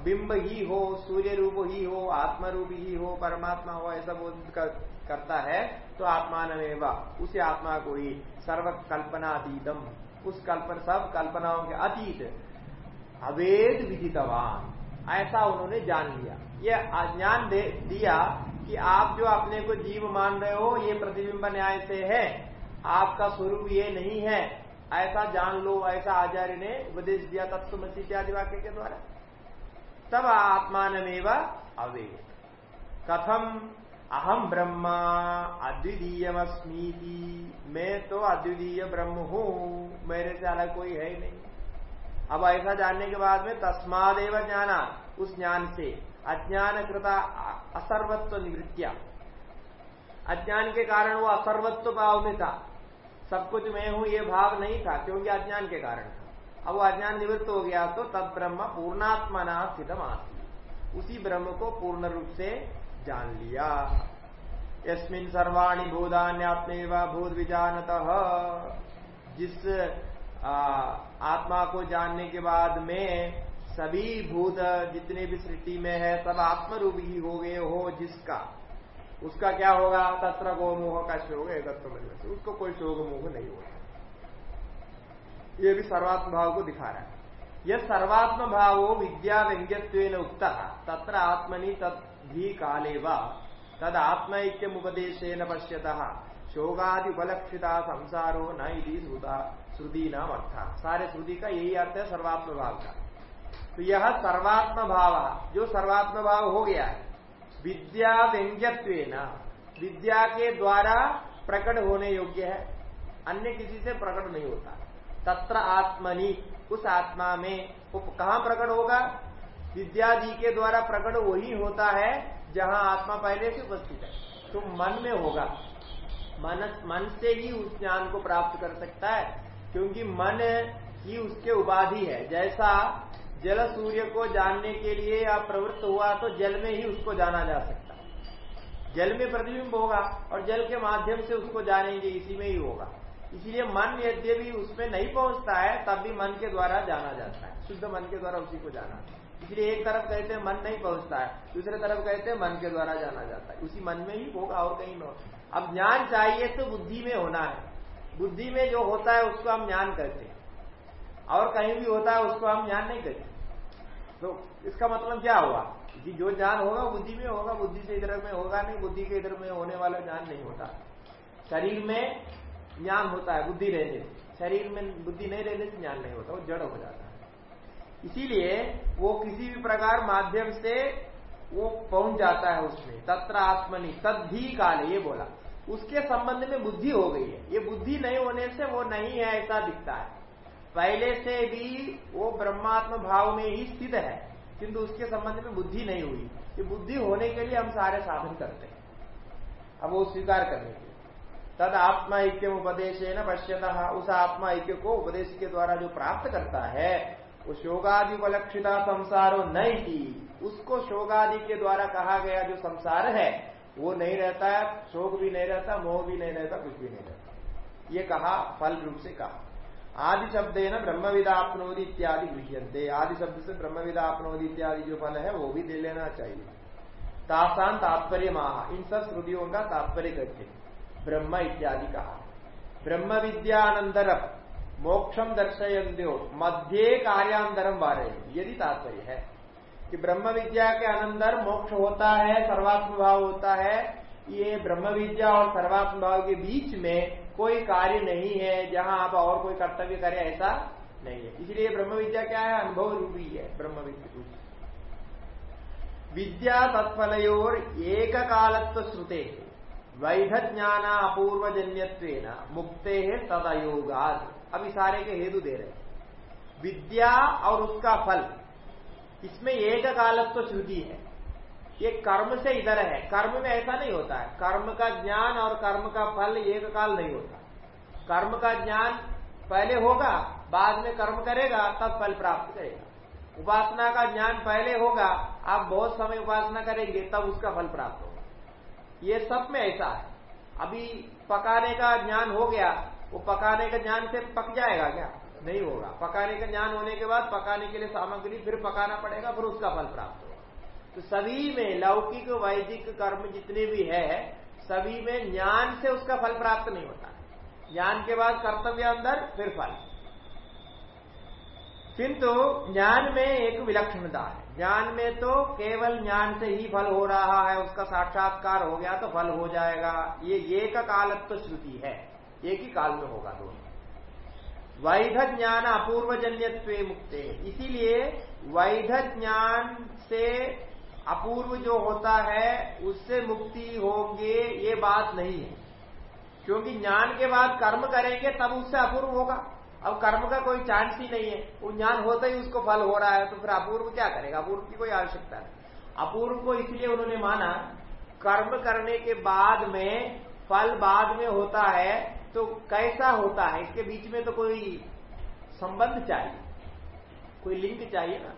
बिंब ही हो सूर्य रूप ही हो आत्मा रूप ही हो परमात्मा हो ऐसा बोध कर, करता है तो आत्मान उसी आत्मा को ही सर्व कल्पनातीतम उस कल्पना सब कल्पनाओं के अतीत। अवेद विदितवान। ऐसा उन्होंने जान लिया। ये ज्ञान दिया कि आप जो अपने को जीव मान रहे हो, ये प्रतिबिंब न्याय से है। आपका स्वरूप ये नहीं है। ऐसा जान लो, ऐसा आचार्य ने उपदेश दिया तत्व इत्यादि वाक्य के द्वारा। तब आत्मान अवेद। कथम, अहम ब्रह्मा अद्वितीयमस्मी मैं तो अद्वितीय ब्रह्म हूँ। मेरे से अलग कोई है ही नहीं। अब ऐसा जानने के बाद में तस्मादेव ज्ञाना, उस ज्ञान से। अज्ञान कृता असर्वत्व निवृत्तिया। अज्ञान के कारण वो असर्वत्व भाव में था। सब कुछ मैं हूँ, ये भाव नहीं था, क्योंकि अज्ञान के कारण था। अब वो अज्ञान निवृत्त हो गया तो तद ब्रह्म पूर्णात्मना स्थितम आती उसी ब्रह्म को पूर्ण रूप से जान लिया। यस्मिन सर्वाणी भूदान्यात्मे भूत विजानत जिस आत्मा को जानने के बाद में सभी भूत जितने भी सृष्टि में है, सब आत्मरूप ही हो गए हो जिसका। उसका क्या होगा? तत्र गोमोह का शोक से। उसको कोई शोक मोह नहीं होगा ये भी सर्वात्म भाव को दिखा रहा है। यह सर्वात्म भाव विद्या व्यंग्यत्व उक्त। तत्र आत्मनि तद्भी काले व। तद आत्मैक्यम उपदेशेन पश्यत। शोगादि उपलक्षिता संसारो न यदि श्रुता नाम अर्थ सारे श्रुति का यही अर्थ है सर्वात्म भाव का। तो यह सर्वात्म भाव जो सर्वात्म भाव हो गया है, विद्या व्यंग्यत्व विद्या के द्वारा प्रकट होने योग्य है। अन्य किसी से प्रकट नहीं होता। तत्र आत्मनि, उस आत्मा में वो कहा प्रकट होगा? विद्या जी के द्वारा प्रकट वही होता है, जहाँ आत्मा पहले से उपस्थित है। तो मन में होगा। मन मन से ही उस ज्ञान को प्राप्त कर सकता है। क्योंकि मन ही उसके उपाधि है। जैसा जल सूर्य को जानने के लिए आप प्रवृत्त हुआ तो जल में ही उसको जाना जा सकता है। जल में प्रतिबिंब होगा और जल के माध्यम से उसको जानेंगे, इसी में ही होगा। इसलिए मन यद्यपि उसमें नहीं पहुँचता है, तब भी मन के द्वारा जाना जाता है। शुद्ध मन के द्वारा उसी को जाना इसलिए एक तरफ़ कहते हैं मन नहीं पहुँचता है, दूसरे तरफ़ कहते हैं मन के द्वारा जाना जाता है। उसी मन में ही होगा और कहीं में अब ज्ञान चाहिए तो बुद्धि में होना है। बुद्धि में जो होता है उसको हम ज्ञान करते हैं। और कहीं भी होता है उसको हम ज्ञान नहीं करते तो इसका मतलब क्या हुआ? कि जो ज्ञान होगा बुद्धि में होगा, बुद्धि से इधर में होगा नहीं, बुद्धि के इधर में होने वाला ज्ञान नहीं होता। शरीर में ज्ञान होता है, बुद्धि रहने से। शरीर में बुद्धि नहीं रहने से ज्ञान नहीं होता, वो जड़ हो जाता है। इसीलिए वो किसी भी प्रकार माध्यम से वो पहुँच जाता है उसमें। तत्र आत्मनि, तद्धि काल, ये बोला। उसके संबंध में बुद्धि हो गई है। ये बुद्धि नहीं होने से वो नहीं है, ऐसा दिखता है। पहले से भी वो ब्रह्मात्म भाव में ही स्थित है, किंतु उसके संबंध में बुद्धि नहीं हुई। ये बुद्धि होने के लिए हम सारे साधन करते हैं। अब वो स्वीकार करने के तद आत्मा ऐक्य उपदेश है न पश्यत, उस आत्मा ऐक्य को उपदेश के द्वारा जो प्राप्त करता है, वो शोगादि उपलक्षिता संसारो नहीं उसको शोगादि के द्वारा कहा गया जो संसार है वो नहीं रहता है शोक भी नहीं रहता, मोह भी नहीं रहता, कुछ भी नहीं रहता। ये कहा, फल रूप से कहा। आदि शब्द है ना ब्रह्मविदा अपनोदी इत्यादि गृह्यंते आदि शब्द से ब्रह्मविदा अपनोदी इत्यादि जो फल है, वो भी दे लेना चाहिए। तासान तात्पर्य माह इन सब श्रुतियों का तात्पर्य करते ब्रह्म इत्यादि कहा। ब्रह्म विद्यानंतर मोक्षम दर्शयंत्यो मध्य कार्यांतरम बारे यदि तात्पर्य है कि ब्रह्म विद्या के अंदर मोक्ष होता है, सर्वात्म भाव होता है, ये ब्रह्म विद्या और सर्वात्म भाव के बीच में कोई कार्य नहीं है, जहाँ आप और कोई कर्तव्य करें, ऐसा नहीं है। इसलिए ब्रह्म विद्या क्या है? अनुभव रूपी है, ब्रह्म विद्या विद्या तत्फलोर एक कालत्व श्रुते वैध ज्ञान अपूर्व जन्य मुक्ते है तदयोगाद अब सारे के हेतु दे रहे विद्या और उसका फल इसमें एक कालत्व श्रुति है। ये कर्म से इधर है। कर्म में ऐसा नहीं होता है। कर्म का ज्ञान और कर्म का फल एक काल नहीं होता। कर्म का ज्ञान पहले होगा, बाद में कर्म करेगा, तब फल प्राप्त करेगा। उपासना का ज्ञान पहले होगा, आप बहुत समय उपासना करेंगे, तब उसका फल प्राप्त होगा। ये सब में ऐसा है। अभी पकाने का ज्ञान हो गया, वो पकाने का ज्ञान से पक जाएगा क्या? नहीं होगा। पकाने का ज्ञान होने के बाद पकाने के लिए सामग्री फिर पकाना पड़ेगा, फिर उसका फल प्राप्त होगा। तो सभी में लौकिक, वैदिक कर्म जितने भी है, सभी में ज्ञान से उसका फल प्राप्त नहीं होता। ज्ञान के बाद कर्तव्य अंदर, फिर फल। किंतु ज्ञान में एक विलक्षणता है। ज्ञान में तो केवल ज्ञान से ही फल हो रहा है, उसका साक्षात्कार हो गया तो फल हो जाएगा। ये एक कालत्व श्रुति है। एक ही काल में होगा दोनों। वैध ज्ञान अपूर्वजन्यत्व मुक्त। इसीलिए वैध ज्ञान से अपूर्व जो होता है, उससे मुक्ति होंगे, ये बात नहीं है। क्योंकि ज्ञान के बाद कर्म करेंगे, तब उससे अपूर्व होगा। अब कर्म का कोई चांस ही नहीं है। वो ज्ञान होता ही उसको फल हो रहा है तो फिर अपूर्व क्या करेगा? अपूर्व की कोई आवश्यकता नहीं। अपूर्व को इसलिए उन्होंने माना, कर्म करने के बाद में, फल बाद में होता है तो कैसा होता है? इसके बीच में तो कोई संबंध चाहिए। कोई लिंक चाहिए ना?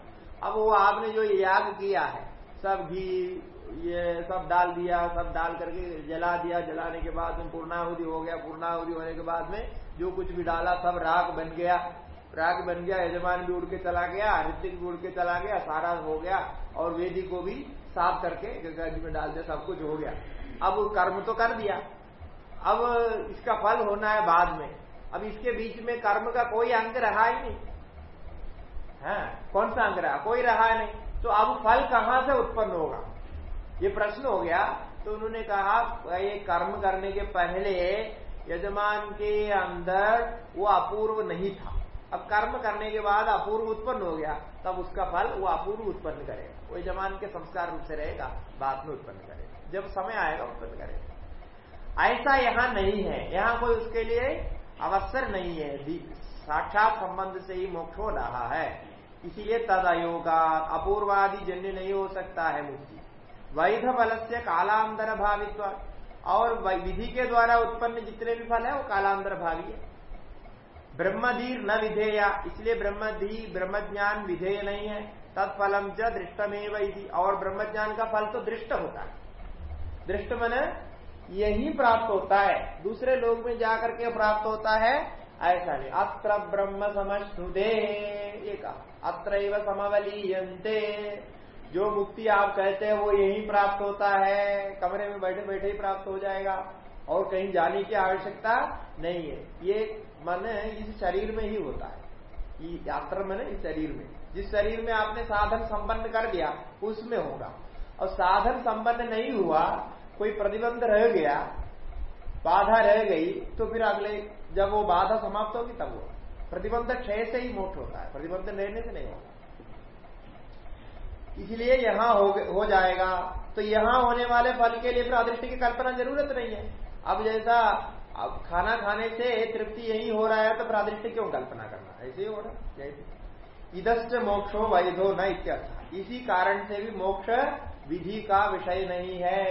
अब वो आपने जो याग किया है, सब घी, ये सब डाल दिया, सब डाल करके जला दिया। जलाने के बाद में पूर्णाहुति हो गया। पूर्णाहुति होने के बाद में जो कुछ भी डाला, सब राग बन गया। राग बन गया, यजमान भी उड़ के चला गया, ऋतिक भी उड़ के चला गया, सारा हो गया और वेदी को भी साफ़ करके गंगा जी में डाल दिया, सब कुछ हो गया। अब कर्म तो कर दिया। अब इसका फल होना है बाद में। अब इसके बीच में कर्म का कोई अंग रहा ही नहीं। है हाँ, कौन सा अंग रहा? कोई रहा नहीं। तो अब फल कहाँ से उत्पन्न होगा? ये प्रश्न हो गया। तो उन्होंने कहा ये कर्म करने के पहले यजमान के अंदर वो अपूर्व नहीं था। अब कर्म करने के बाद अपूर्व उत्पन्न हो गया। तब उसका फल वो अपूर्व उत्पन्न करेगा। वो यजमान के संस्कार रूप से रहेगा बाद में उत्पन्न करेगा। जब समय आएगा उत्पन्न करेगा। ऐसा यहाँ नहीं है। यहाँ कोई उसके लिए अवसर नहीं है। साक्षात संबंध से ही मोक्ष हो रहा है। इसीलिए तद अयोगा अपूर्वादि जन्य नहीं हो सकता है मुक्ति। वैध फल से कालांतर भावित्व और विधि के द्वारा उत्पन्न जितने भी फल है, वो कालांतर भावी है। ब्रह्मधीर न विधेया। इसलिए ब्रह्मधी ब्रह्मज्ञान विधेय नहीं है। तत्फलम च दृष्टमेव और ब्रह्मज्ञान का फल तो दृष्ट होता है। दृष्ट मन यही प्राप्त होता है। दूसरे लोग में जाकर के प्राप्त होता है? ऐसा नहीं। अत्र ब्रह्म समश्नुदे ये कहा। अत्र समवलीयंते जो मुक्ति आप कहते हैं, वो यही प्राप्त होता है। कमरे में बैठे बैठे ही प्राप्त हो जाएगा। और कहीं जाने की आवश्यकता नहीं है। ये मन इस शरीर में ही होता है। यात्रा मन इस शरीर में। जिस शरीर में आपने साधन संपन्न कर दिया, उसमें होगा। और साधन संपन्न नहीं हुआ कोई प्रतिबंध रह गया बाधा रह गई तो फिर अगले जब वो बाधा समाप्त होगी तब वो। प्रतिबंध क्षय से ही मोट होता है प्रतिबंध रहने से नहीं होगा। इसलिए यहाँ हो, हो जाएगा तो यहाँ होने वाले फल के लिए फिर अदृष्टि की कल्पना ज़रूरत नहीं है। अब जैसा अब खाना खाने से तृप्ति यही हो रहा है तो फिर प्रादृष्टि क्यों कल्पना करना? ऐसे ही हो रहा है इदश्च मोक्षो वैधो न इत्यर्थ। इसी कारण से भी मोक्ष विधि का विषय नहीं है।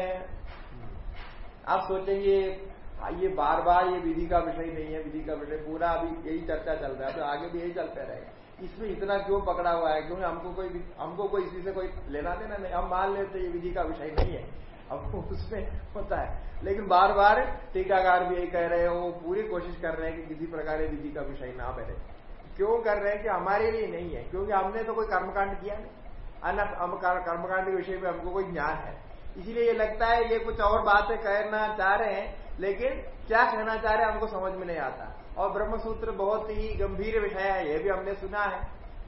आप सोचेंगे ये बार बार ये विधि का विषय नहीं है, विधि का विषय पूरा अभी यही चर्चा चल रहा है तो आगे भी यही चलते रहेगा इसमें इतना क्यों पकड़ा हुआ है? क्योंकि हमको कोई हमको कोई इसी से कोई लेना देना नहीं, हम मान लेते ये विधि का विषय नहीं है। अब उसमें होता है। लेकिन बार बार टीकाकार भी यही कह रहे हैं पूरी कोशिश कर रहे हैं कि किसी प्रकार विधि का विषय ना बने। क्यों कर रहे हैं? कि हमारे लिए नहीं है, क्योंकि हमने तो कोई कर्मकांड किया नहीं। अन्य कर्मकांड के विषय में हमको कोई ज्ञान है। इसीलिए ये लगता है ये कुछ और बातें कहना चाह रहे हैं, लेकिन क्या कहना चाह रहे हैं हमको समझ में नहीं आता। और ब्रह्मसूत्र बहुत ही गंभीर विषय है, ये भी हमने सुना है।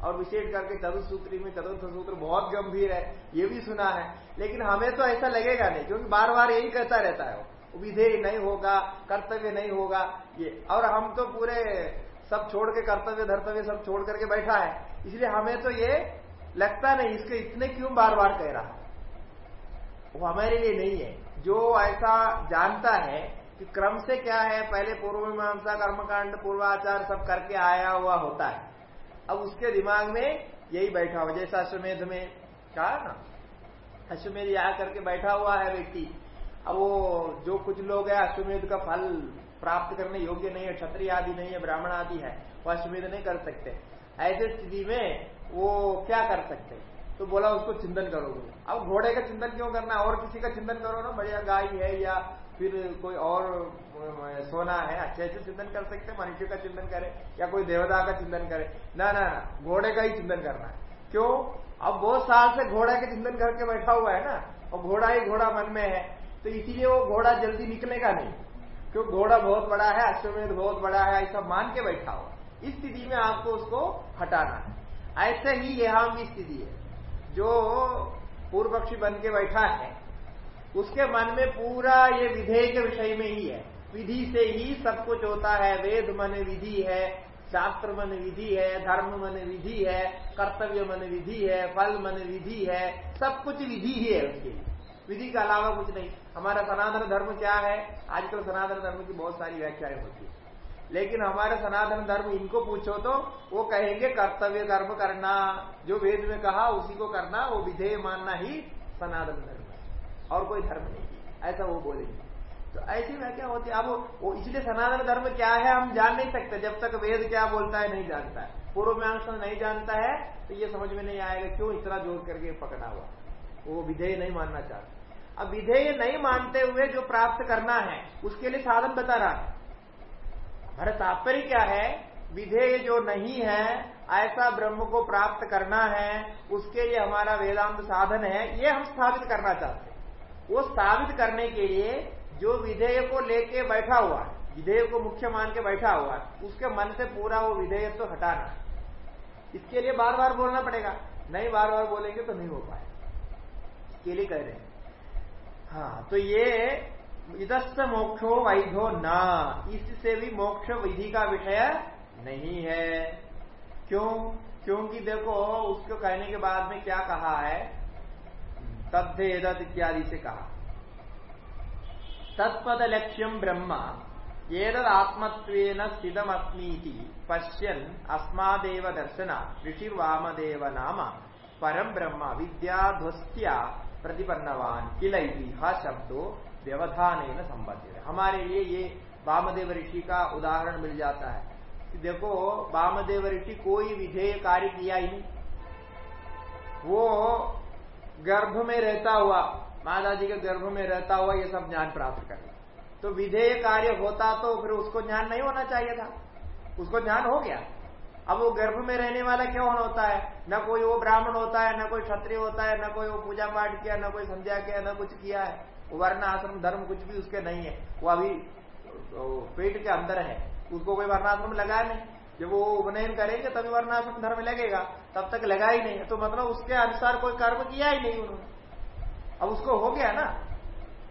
और विशेष करके चतुर्थ सूत्री में चतुर्थ सूत्र बहुत गंभीर है, ये भी सुना है। लेकिन हमें तो ऐसा लगेगा नहीं, क्योंकि बार बार यही कहता रहता है, विधेय नहीं होगा, कर्तव्य नहीं होगा, ये। और हम तो पूरे सब छोड़ के कर्तव्य, धर्तव्य सब छोड़ करके बैठा है। इसलिए हमें तो ये लगता नहीं, इसके इतने क्यों बार बार कह रहा वो हमारे लिए नहीं है। जो ऐसा जानता है कि क्रम से क्या है, पहले पूर्व मीमांसा कर्मकांड, पूर्वाचार सब करके आया हुआ होता है। अब उसके दिमाग में यही बैठा हुआ, जैसा अश्वमेध में कहा ना, अश्वमेध यहाँ करके बैठा हुआ है व्यक्ति। अब वो जो कुछ लोग है, अश्वमेध का फल प्राप्त करने योग्य नहीं है, क्षत्रिय आदि नहीं है, ब्राह्मण आदि है, वो अश्वमेध नहीं कर सकते। ऐसे स्थिति में वो क्या कर सकते तो बोला उसको चिंतन करोगे। अब घोड़े का चिंतन क्यों करना? और किसी का चिंतन करो ना, बढ़िया गाय है या फिर कोई और सोना है, अच्छे अच्छे चिंतन कर सकते मनुष्य का चिंतन करे या कोई देवता का चिंतन करे। ना ना ना, घोड़े का ही चिंतन करना है। क्यों? अब बहुत साल से घोड़ा के चिंतन करके बैठा हुआ है ना, और घोड़ा ही घोड़ा मन में है तो इसीलिए वो घोड़ा जल्दी निकलेगा नहीं। क्यों? घोड़ा बहुत बड़ा है, अश्वमेध बहुत बड़ा है, ऐसा मान के बैठा हुआ इस स्थिति में आपको उसको हटाना है। ऐसे ही यहाँ भी स्थिति है। जो पूर्व पक्षी बन के बैठा है, उसके मन में पूरा ये विधेय के विषय में ही है। विधि से ही सब कुछ होता है। वेद मन विधि है, शास्त्र मन विधि है, धर्म मन विधि है, कर्तव्य मन विधि है फल मन विधि है, सब कुछ विधि ही है उसके। विधि के अलावा कुछ नहीं। हमारा सनातन धर्म क्या है? आजकल सनातन धर्म की बहुत सारी व्याख्याएँ होती है। लेकिन हमारे सनातन धर्म इनको पूछो तो वो कहेंगे कर्तव्य कर्म करना। जो वेद में कहा, उसी को करना, वो विधेय मानना ही सनातन धर्म है। और कोई धर्म नहीं। ऐसा वो बोलेंगे। तो ऐसी व्याख्या होती है? अब वो इसलिए सनातन धर्म क्या है, हम जान नहीं सकते। जब तक वेद क्या बोलता है, नहीं जानता है। पूर्व में नहीं जानता है तो ये समझ में नहीं आएगा, क्यों इतना ज़ोर करके पकड़ा हुआ। वो विधेय नहीं मानना चाहता। अब विधेय नहीं मानते हुए जो प्राप्त करना है, उसके लिए साधन बता रहा है। हमारा तात्पर्य क्या है? विधेय जो नहीं है, ऐसा ब्रह्म को प्राप्त करना है, उसके लिए हमारा वेदांत साधन है, ये हम स्थापित करना चाहते हैं। वो स्थापित करने के लिए जो विधेय को लेके बैठा हुआ है, विधेय को मुख्य मान के बैठा हुआ है, उसके मन से पूरा वो विधेयक तो हटाना इसके लिए बार बार बोलना पड़ेगा। नहीं बार बार बोलेंगे तो नहीं हो पाए इसके लिए कह रहे हैं। हाँ तो ये इदस्त मोक्षो वैधो न। इससे भी मोक्ष विधि का विषय नहीं है। क्यों? क्योंकि देखो, उसको कहने के बाद में क्या कहा है? तद्धेदत इत्यादि से कहा। तत्पद लक्ष्यम ब्रह्म। एतद आत्मत्वेन स्थितमस्मीति। पश्यन अस्मादेव दर्शना। ऋषिर्वामदेव नाम। परम ब्रह्म विद्याध्वस्त्या प्रतिपन्नवान। किल शब्दो व्यवधान संबंधित हमारे लिए ये वामदेव ऋषि का उदाहरण मिल जाता है कि देखो, वामदेव ऋषि कोई विधेय कार्य किया ही नहीं। वो गर्भ में रहता हुआ माता जी के गर्भ में रहता हुआ ये सब ज्ञान प्राप्त कर तो विधेय कार्य होता तो फिर उसको ज्ञान नहीं होना चाहिए था। उसको ज्ञान हो गया। अब वो गर्भ में रहने वाला क्यों होता है? न कोई वो ब्राह्मण होता है, न कोई क्षत्रिय होता है, न कोई वो पूजा पाठ किया, न कोई संध्या किया, न कुछ किया है। वर्ण आश्रम धर्म कुछ भी उसके नहीं है। वो अभी पेट के अंदर है। उसको कोई वर्णाश्रम लगा नहीं। जब वो उपनयन करेंगे, तभी वर्णाश्रम धर्म लगेगा। तब तक लगा ही नहीं। तो मतलब उसके अनुसार कोई कर्म किया ही नहीं उन्होंने। अब उसको हो गया ना?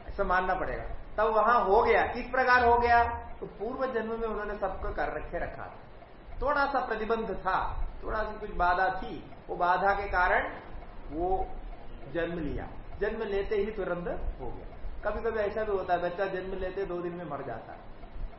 ऐसा मानना पड़ेगा। तब वहाँ हो गया। किस प्रकार हो गया? तो पूर्व जन्म में उन्होंने सबको कर रखे रखा था। थोड़ा सा प्रतिबंध था। थोड़ा सी कुछ बाधा थी। वो बाधा के कारण वो जन्म लिया। जन्म लेते ही तुरंत हो गया। कभी कभी ऐसा भी होता है, बच्चा जन्म लेते दो दिन में मर जाता है।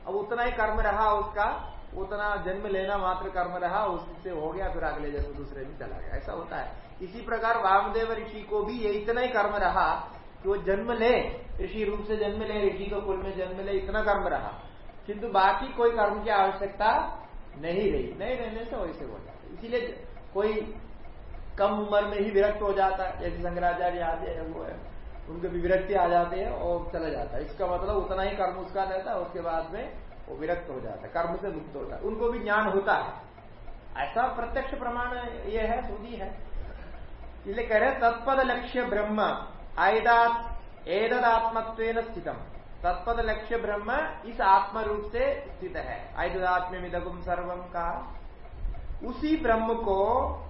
अब उतना ही कर्म रहा उसका, उतना जन्म लेना मात्र कर्म रहा, उससे हो गया, फिर अगले जन्म दूसरे में चला गया। ऐसा होता है। इसी प्रकार वामदेव ऋषि को भी ये इतना ही कर्म रहा कि वो जन्म ले, ऋषि रूप से जन्म ले, ऋषि को कुल में जन्म ले, इतना कर्म रहा। किंतु बाकी कोई कर्म की आवश्यकता नहीं रही। नहीं रहने से वैसे हो जाता इसीलिए कोई कम उम्र में ही विरक्त हो जाता है। जैसे शंकराचार्य आदि है, वो है। उनके भी विरक्ति आ जाते हैं और चला जाता है। इसका मतलब उतना ही कर्म उसका रहता है, उसके बाद में वो विरक्त हो जाता है, कर्म से मुक्त होता है। उनको भी ज्ञान होता है। ऐसा प्रत्यक्ष प्रमाण ये है, सुधी है। इसलिए कह रहे तत्पद लक्ष्य ब्रह्म, आयदात एददात्मत्व स्थितम। तत्पद लक्ष्य ब्रह्म इस आत्म रूप से स्थित है। आयुदात्म्य मिदगुम सर्वम का उसी ब्रह्म को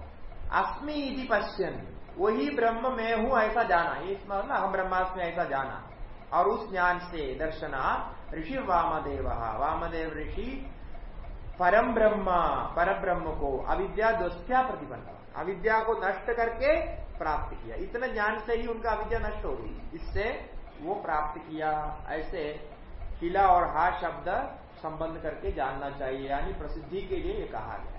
अस्मि इति पश्यन। वही ब्रह्म मैं हूँ, ऐसा जाना। इस मतलब हम ब्रह्मास्मि, ऐसा जाना। और उस ज्ञान से दर्शना ऋषि वामदेव। वामदेव ऋषि परम ब्रह्म पर ब्रह्म को अविद्या दोस्त्या प्रतिबंध। अविद्या को नष्ट करके प्राप्त किया। इतने ज्ञान से ही उनका अविद्या नष्ट हो गई। इससे वो प्राप्त किया। ऐसे किला और हा शब्द संबंध करके जानना चाहिए, यानी प्रसिद्धि के लिए ये कहा गया।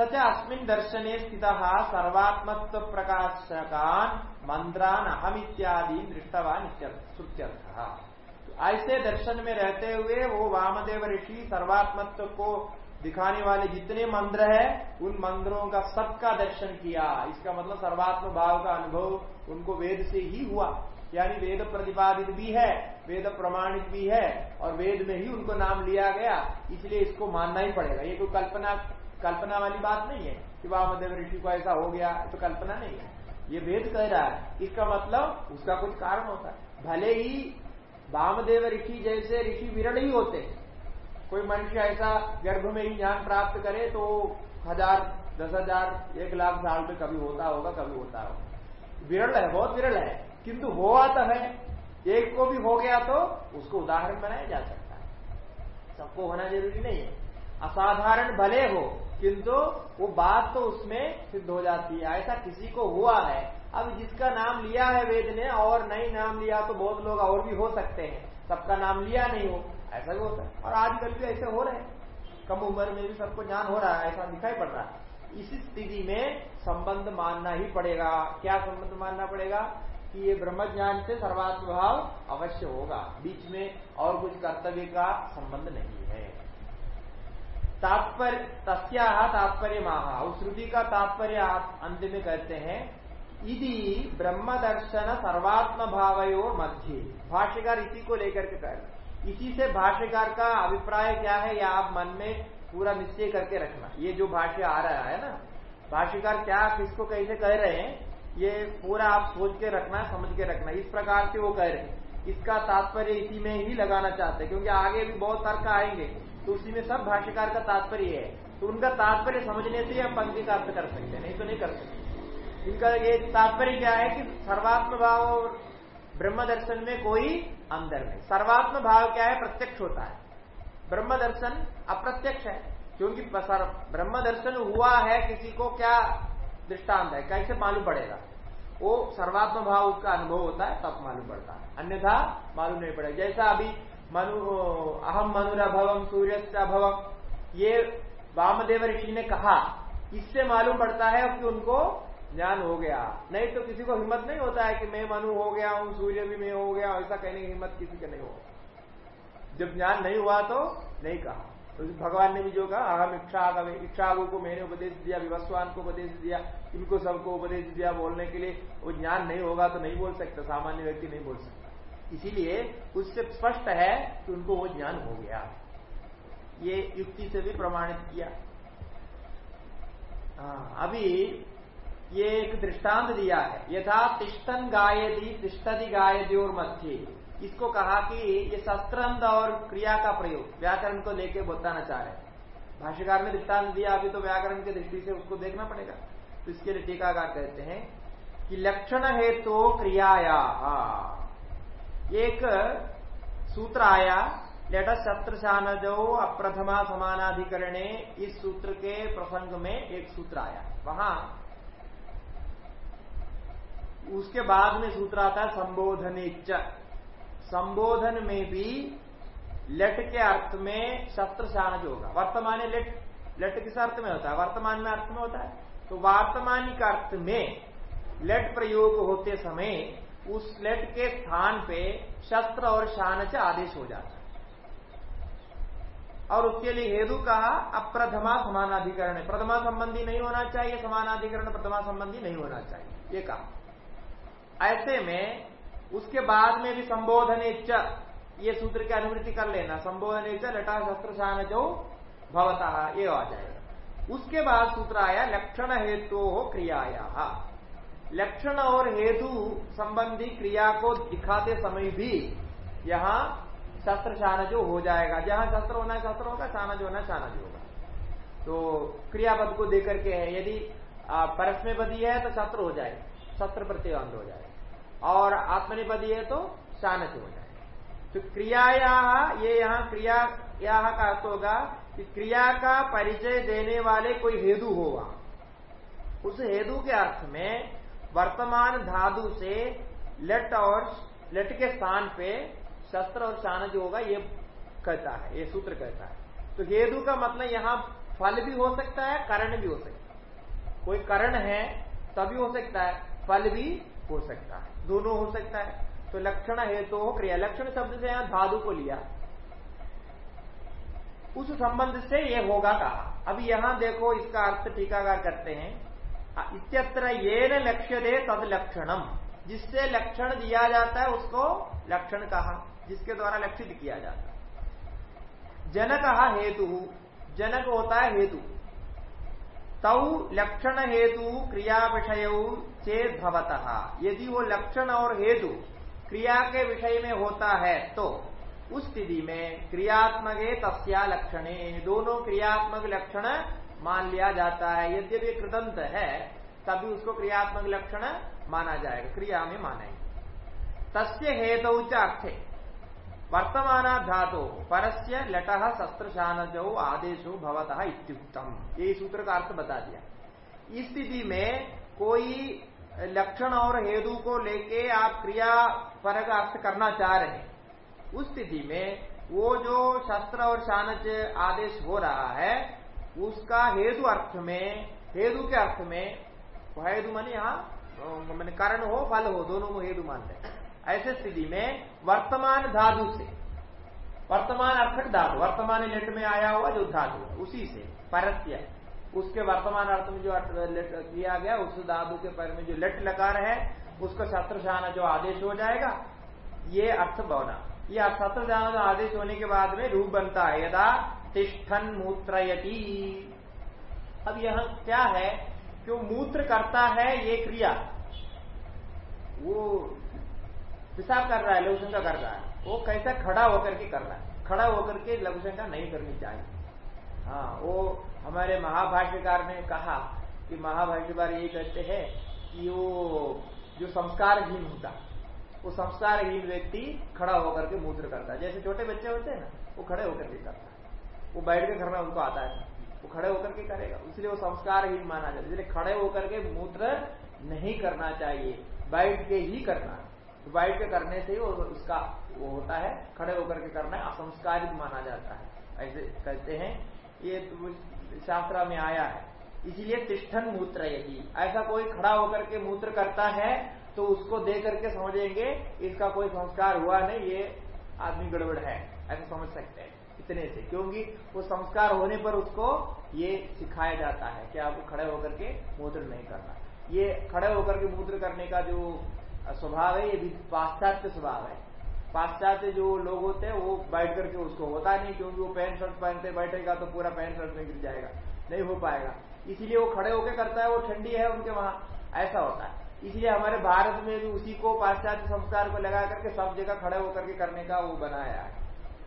सच अस्मिन दर्शने स्थित सर्वात्मत्व प्रकाशकान मंत्रान अहम इत्यादि दृष्टवान ऐसे दर्शन में रहते हुए वो वामदेव ऋषि सर्वात्मत्व को दिखाने वाले जितने मंत्र है, उन मंत्रों का सबका दर्शन किया। इसका मतलब सर्वात्म भाव का अनुभव उनको वेद से ही हुआ। यानी वेद प्रतिपादित भी है, वेद प्रमाणित भी है, और वेद में ही उनको नाम लिया गया। इसलिए इसको मानना ही पड़ेगा। ये कोई कल्पना कल्पना वाली बात नहीं है कि वामदेव ऋषि को ऐसा हो गया तो कल्पना नहीं है। ये वेद कह रहा है। इसका मतलब उसका कुछ कारण होता है। भले ही वामदेव ऋषि जैसे ऋषि विरल ही होते कोई मनुष्य ऐसा गर्भ में ही ज्ञान प्राप्त करे तो हज़ार, दस हज़ार, एक लाख साल में कभी होता होगा, कभी होता होगा। विरल है, बहुत विरल है। किंतु हुआ तो है। एक को भी हो गया तो उसको उदाहरण बनाया जा सकता है। सबको होना ज़रूरी नहीं है। असाधारण भले हो किंतु वो बात तो उसमें सिद्ध हो जाती है। ऐसा किसी को हुआ है। अब जिसका नाम लिया है वेद ने, और नहीं नाम लिया तो बहुत लोग और भी हो सकते हैं। सबका नाम लिया नहीं हो, ऐसा भी होता है। और आजकल भी ऐसे हो रहे हैं। कम उम्र में भी सबको ज्ञान हो रहा है, ऐसा दिखाई पड़ रहा है। इसी स्थिति में संबंध मानना ही पड़ेगा। क्या संबंध मानना पड़ेगा? कि ये ब्रह्म ज्ञान से सर्वात्म भाव अवश्य होगा। बीच में और कुछ कर्तव्य का संबंध नहीं है। तात्पर्य, तस्या तात्पर्य महा उस श्रुति का तात्पर्य आप अंत में कहते हैं। इति ब्रह्म दर्शन सर्वात्म भावयो मध्य। भाष्यकार इसी को लेकर के कह इसी से भाष्यकार का अभिप्राय क्या है या आप मन में पूरा निश्चय करके रखना। ये जो भाष्य आ रहा है ना, भाष्यकार क्या किसको कैसे कह रहे हैं, ये पूरा आप सोच के रखना, समझ के रखना। इस प्रकार से वो कह रहे हैं। इसका तात्पर्य इसी में ही लगाना चाहते हैं, क्योंकि आगे भी बहुत तर्क आएँगे। तो उसी में सब भाष्यकार का तात्पर्य है। तो उनका तात्पर्य समझने से हम पंक्ति का अर्थ कर सकते हैं, नहीं तो नहीं कर सकते। इनका ये तात्पर्य क्या है कि सर्वात्म भाव और ब्रह्म दर्शन में कोई अंदर नहीं। सर्वात्म भाव क्या है? प्रत्यक्ष होता है। ब्रह्म दर्शन अप्रत्यक्ष है, क्योंकि ब्रह्म दर्शन हुआ है किसी को क्या दृष्टांत है? कैसे मालूम पड़ेगा। वो सर्वात्म भाव उसका अनुभव होता है, तब मालूम पड़ता है। अन्यथा मालूम नहीं पड़ेगा। जैसा अभी मनु अहम मनुराभवम सूर्य अभवम ये वामदेव ऋषि ने कहा, इससे मालूम पड़ता है कि उनको ज्ञान हो गया। नहीं तो किसी को हिम्मत नहीं होता है कि मैं मनु हो गया हूँ, सूर्य भी मैं हो गया ऐसा कहने की हिम्मत किसी के नहीं होगा जब ज्ञान नहीं हुआ तो नहीं कहा। तो भगवान ने भी जो कहा, अहम इच्छा इच्छागु को मैंने उपदेश दिया, विवस्वान को उपदेश दिया, इनको सबको उपदेश दिया बोलने के लिए। वो ज्ञान नहीं होगा तो नहीं बोल सकता, सामान्य व्यक्ति नहीं बोल सकता। इसीलिए उससे स्पष्ट है कि उनको वो ज्ञान हो गया। ये युक्ति से भी प्रमाणित किया। हाँ, अभी ये एक दृष्टांत दिया है। यथा तिष्ठन गायदी तिष्ठति गायदी और मध्य इसको कहा कि ये शस्त्रंद और क्रिया का प्रयोग व्याकरण को लेके बताना चाह रहे भाष्यकार ने दृष्टांत दिया अभी तो व्याकरण की दृष्टि से उसको देखना पड़ेगा। तो इसके लिए टीकाकार कहते हैं कि लक्षण हेतु तो क्रियाया। एक सूत्र आया लेट शस्त्र शानजो अप्रथमा समानाधिकरणे, इस सूत्र के प्रसंग में एक सूत्र आया वहाँ, उसके बाद में सूत्र आता है संबोधन संबोधन में भी लेट के अर्थ में शस्त्र शानज होगा। वर्तमान लेट लेट किस अर्थ में होता है? वर्तमान में अर्थ में होता है। तो वर्तमानिक अर्थ में लेट प्रयोग होते समय उस लेट के स्थान पे शस्त्र और शानच आदेश हो जाता है। और उसके लिए हेतु कहा, अप्रथमा समानाधिकरण प्रथमा संबंधी नहीं होना चाहिए, समानाधिकरण प्रथमा संबंधी नहीं होना चाहिए। ये कहा। ऐसे में उसके बाद में भी संबोधन ये सूत्र की अनुवृत्ति कर लेना। संबोधन लटा शस्त्र शान जो भवता, ये आ जाएगा। उसके बाद सूत्र आया, लक्षण हेतु हो क्रियाया। लक्षण और हेतु संबंधी क्रिया को दिखाते समय भी यहाँ शस्त्र शानज हो जाएगा। जहाँ शस्त्र होना है, शस्त्र होगा, शानज होना शानज होगा। तो क्रियापद को देकर के है। यदि परस्मेपदी है तो शस्त्र हो जाए, शस्त्र प्रतिबंध हो जाए। और आत्मनिपदी है तो शानच हो जाए। तो क्रियाया, ये यहाँ क्रिया का अर्थ होगा कि क्रिया का परिचय देने वाले कोई हेतु होगा। उस हेतु के अर्थ में वर्तमान धातु से लट और लट के स्थान पे शस्त्र और शान जो होगा, ये कहता है, ये सूत्र कहता है। तो हेतु का मतलब यहाँ फल भी हो सकता है, कारण भी हो सकता है। कोई कारण है, तभी हो सकता है, फल भी हो सकता है। दोनों हो सकता है। तो लक्षण हेतु तो क्रिया। लक्षण शब्द से यहाँ धातु को लिया। उस संबंध से ये होगा कहा। अब यहाँ देखो, इसका अर्थ टीकाकार करते हैं। इत्यत्र ये न लक्ष्य दे तद लक्षणम। जिससे लक्षण दिया जाता है, उसको लक्षण कहा, जिसके द्वारा लक्षित किया जाता है। जनक हेतु, जनक होता है हेतु। तौ लक्षण हेतु क्रिया विषय चेत भवत। यदि वो लक्षण और हेतु क्रिया के विषय में होता है तो उस स्थिति में क्रियात्मक तस्या लक्षणे, दोनों क्रियात्मक लक्षण मान लिया जाता है। यद्यपि कृदंत है, तभी उसको क्रियात्मक लक्षण माना जाएगा। क्रिया में मानेंगे तस्य हेतु अर्थे वर्तमान धातु, परस्य लट शस्त्रशानजो आदेशो भवतः इत्युक्तम। यही सूत्र का अर्थ बता दिया। इस स्थिति में कोई लक्षण और हेतु को लेके आप क्रिया पर अर्थ करना चाह रहे हैं। उस स्थिति में वो जो शस्त्र और शानच आदेश हो रहा है उसका हेतु अर्थ में, हेतु के अर्थ में हेतु मानी यहाँ मैंने कारण हो, फल हो, दोनों को हेतु मानते हैं। ऐसे स्थिति में वर्तमान धातु से, वर्तमान अर्थक धातु, वर्तमान लेट में आया हुआ जो धातु है, उसी से, परत्य। उसके वर्तमान अर्थ में जो अर्थ किया गया, उस धातु के पर में जो लेट लकार है उसका शस्त्रशान जो आदेश हो जाएगा, ये अर्थ बना ये शस्त्रशान आदेश होने के बाद में रूप बनता है। यदा तिष्ठन मूत्रयती। अब यह क्या है? क्यों मूत्र करता है ये क्रिया? वो पेशाब कर रहा है लघु शंका कर रहा है। वो कैसा खड़ा होकर के कर रहा है? खड़ा होकर के लघु शंका नहीं करनी चाहिए। हाँ वो हमारे महाभाष्यकार ने कहा कि महाभाष्यकार यही कहते हैं कि वो जो संस्कारहीन होता, वो संस्कारहीन व्यक्ति खड़ा होकर के मूत्र करता। है जैसे छोटे बच्चे होते हैं ना, वो खड़े होकर के करता। वो बैठ के करना उनको आता है। वो खड़े होकर के करेगा। इसलिए वो संस्कार संस्कारहीन माना जाता है। इसलिए खड़े होकर के मूत्र नहीं करना चाहिए, बैठ के ही करना है। तो बैठ के करने से ही उसका वो होता है, खड़े होकर के करना है, असंस्कारित माना जाता है। ऐसे कहते हैं, ये तो शास्त्रा में आया है। इसीलिए तिष्ठन मूत्र यही। ऐसा कोई खड़ा होकर के मूत्र करता है तो उसको दे करके समझेंगे, इसका कोई संस्कार हुआ नहीं, ये आदमी गड़बड़ है। ऐसा समझ सकते हैं। इतने से क्योंकि वो संस्कार होने पर उसको ये सिखाया जाता है कि आपको खड़े होकर के मूत्र नहीं करना। ये खड़े होकर के मूत्र करने का जो स्वभाव है, ये भी पाश्चात्य स्वभाव है। पाश्चात्य जो लोग होते हैं, वो बैठ करके उसको होता नहीं, क्योंकि वो पैंट शर्ट पहनते बैठेगा तो पूरा पैंट शर्ट में गिर जाएगा, नहीं हो पाएगा। इसीलिए वो खड़े होकर करता है, वो ठंडी है उनके वहाँ, ऐसा होता है। इसलिए हमारे भारत में भी उसी को पाश्चात्य संस्कार को लगा करके सब जगह खड़े होकर के करने का वो बनाया है।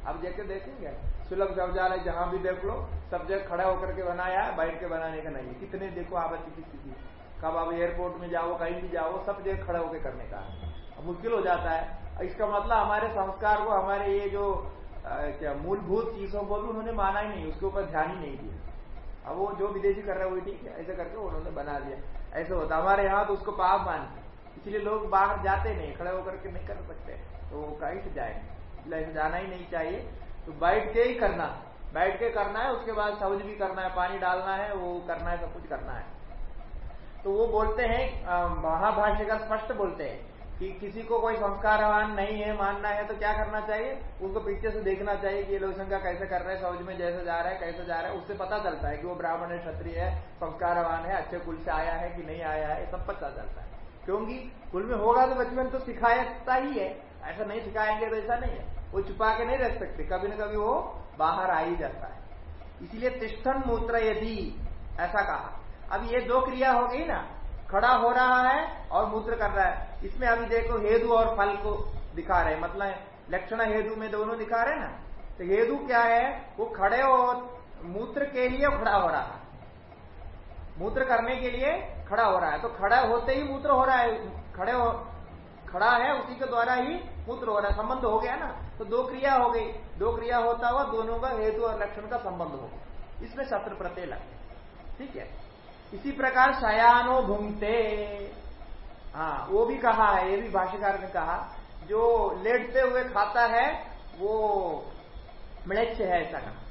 अब जैसे देखेंगे सुलभ शौचालय जहाँ भी देख लो, सब जगह खड़ा होकर के बनाया है बैठ के बनाने का नहीं। कितने देखो आपत्ति की। स्थिति कब आप एयरपोर्ट में जाओ, कहीं भी जाओ, सब जगह खड़े होकर करने का मुश्किल हो जाता है। इसका मतलब हमारे संस्कार को, हमारे ये जो क्या मूलभूत चीज़ों को भी उन्होंने माना ही नहीं, उसके ऊपर ध्यान ही नहीं दिया। अब वो जो विदेशी कर रहे हैं, वही ठीक है, ऐसे करके उन्होंने बना दिया। ऐसे होता हमारे यहाँ तो उसको पाप मानते इसलिए लोग बाहर जाते नहीं, खड़े होकर के नहीं कर सकते। तो वो कहीं से जाएँगे। जाना ही नहीं चाहिए। तो बैठ के ही करना। बैठ के करना है, उसके बाद शौच भी करना है, पानी डालना है, वो करना है, सब कुछ करना है। तो वो बोलते हैं महाभाष्य का स्पष्ट बोलते हैं कि किसी को कोई संस्कारवान नहीं है, मानना है तो क्या करना चाहिए? उसको पीछे से देखना चाहिए कि ये लोग शंका कैसे कर रहे हैं सौज में जैसे जा रहा है, कैसे जा रहा है, उससे पता चलता है कि वो ब्राह्मण है, क्षत्रिय है, संस्कारवान है, अच्छे कुल से आया है कि नहीं आया है सब पता चलता है। क्योंकि कुल में होगा तो बचपन तो सिखाता ही है, ऐसा नहीं सिखाएँगे तो ऐसा नहीं है। वो छुपा के नहीं रख सकते। कभी ना कभी वो बाहर आ ही जाता है। इसलिए तिष्ठन मूत्र यदि, ऐसा कहा। अब ये दो क्रिया हो गई ना, खड़ा हो रहा है और मूत्र कर रहा है। इसमें अभी देखो हेदु और फल को दिखा रहे मतलब लक्षण हेदु में दोनों दिखा रहे ना? तो हेदु क्या है? वो खड़े और मूत्र के लिए खड़ा हो रहा है। मूत्र करने के लिए खड़ा हो रहा है। तो खड़ा होते ही मूत्र हो रहा है। खड़े हो खड़ा है, उसी के द्वारा ही पुत्र हो रहा है संबंध हो गया ना। तो दो क्रिया हो गई। दो क्रिया होता हुआ दोनों का हेतु और लक्षण का संबंध हो गया। इसमें शस्त्र प्रत्यय लगे ठीक है? इसी प्रकार शयानो भूंगते। हाँ वो भी कहा है, ये भी भाष्यकार ने कहा, जो लेटते हुए खाता है, वो मृक्ष है ऐसा कहा।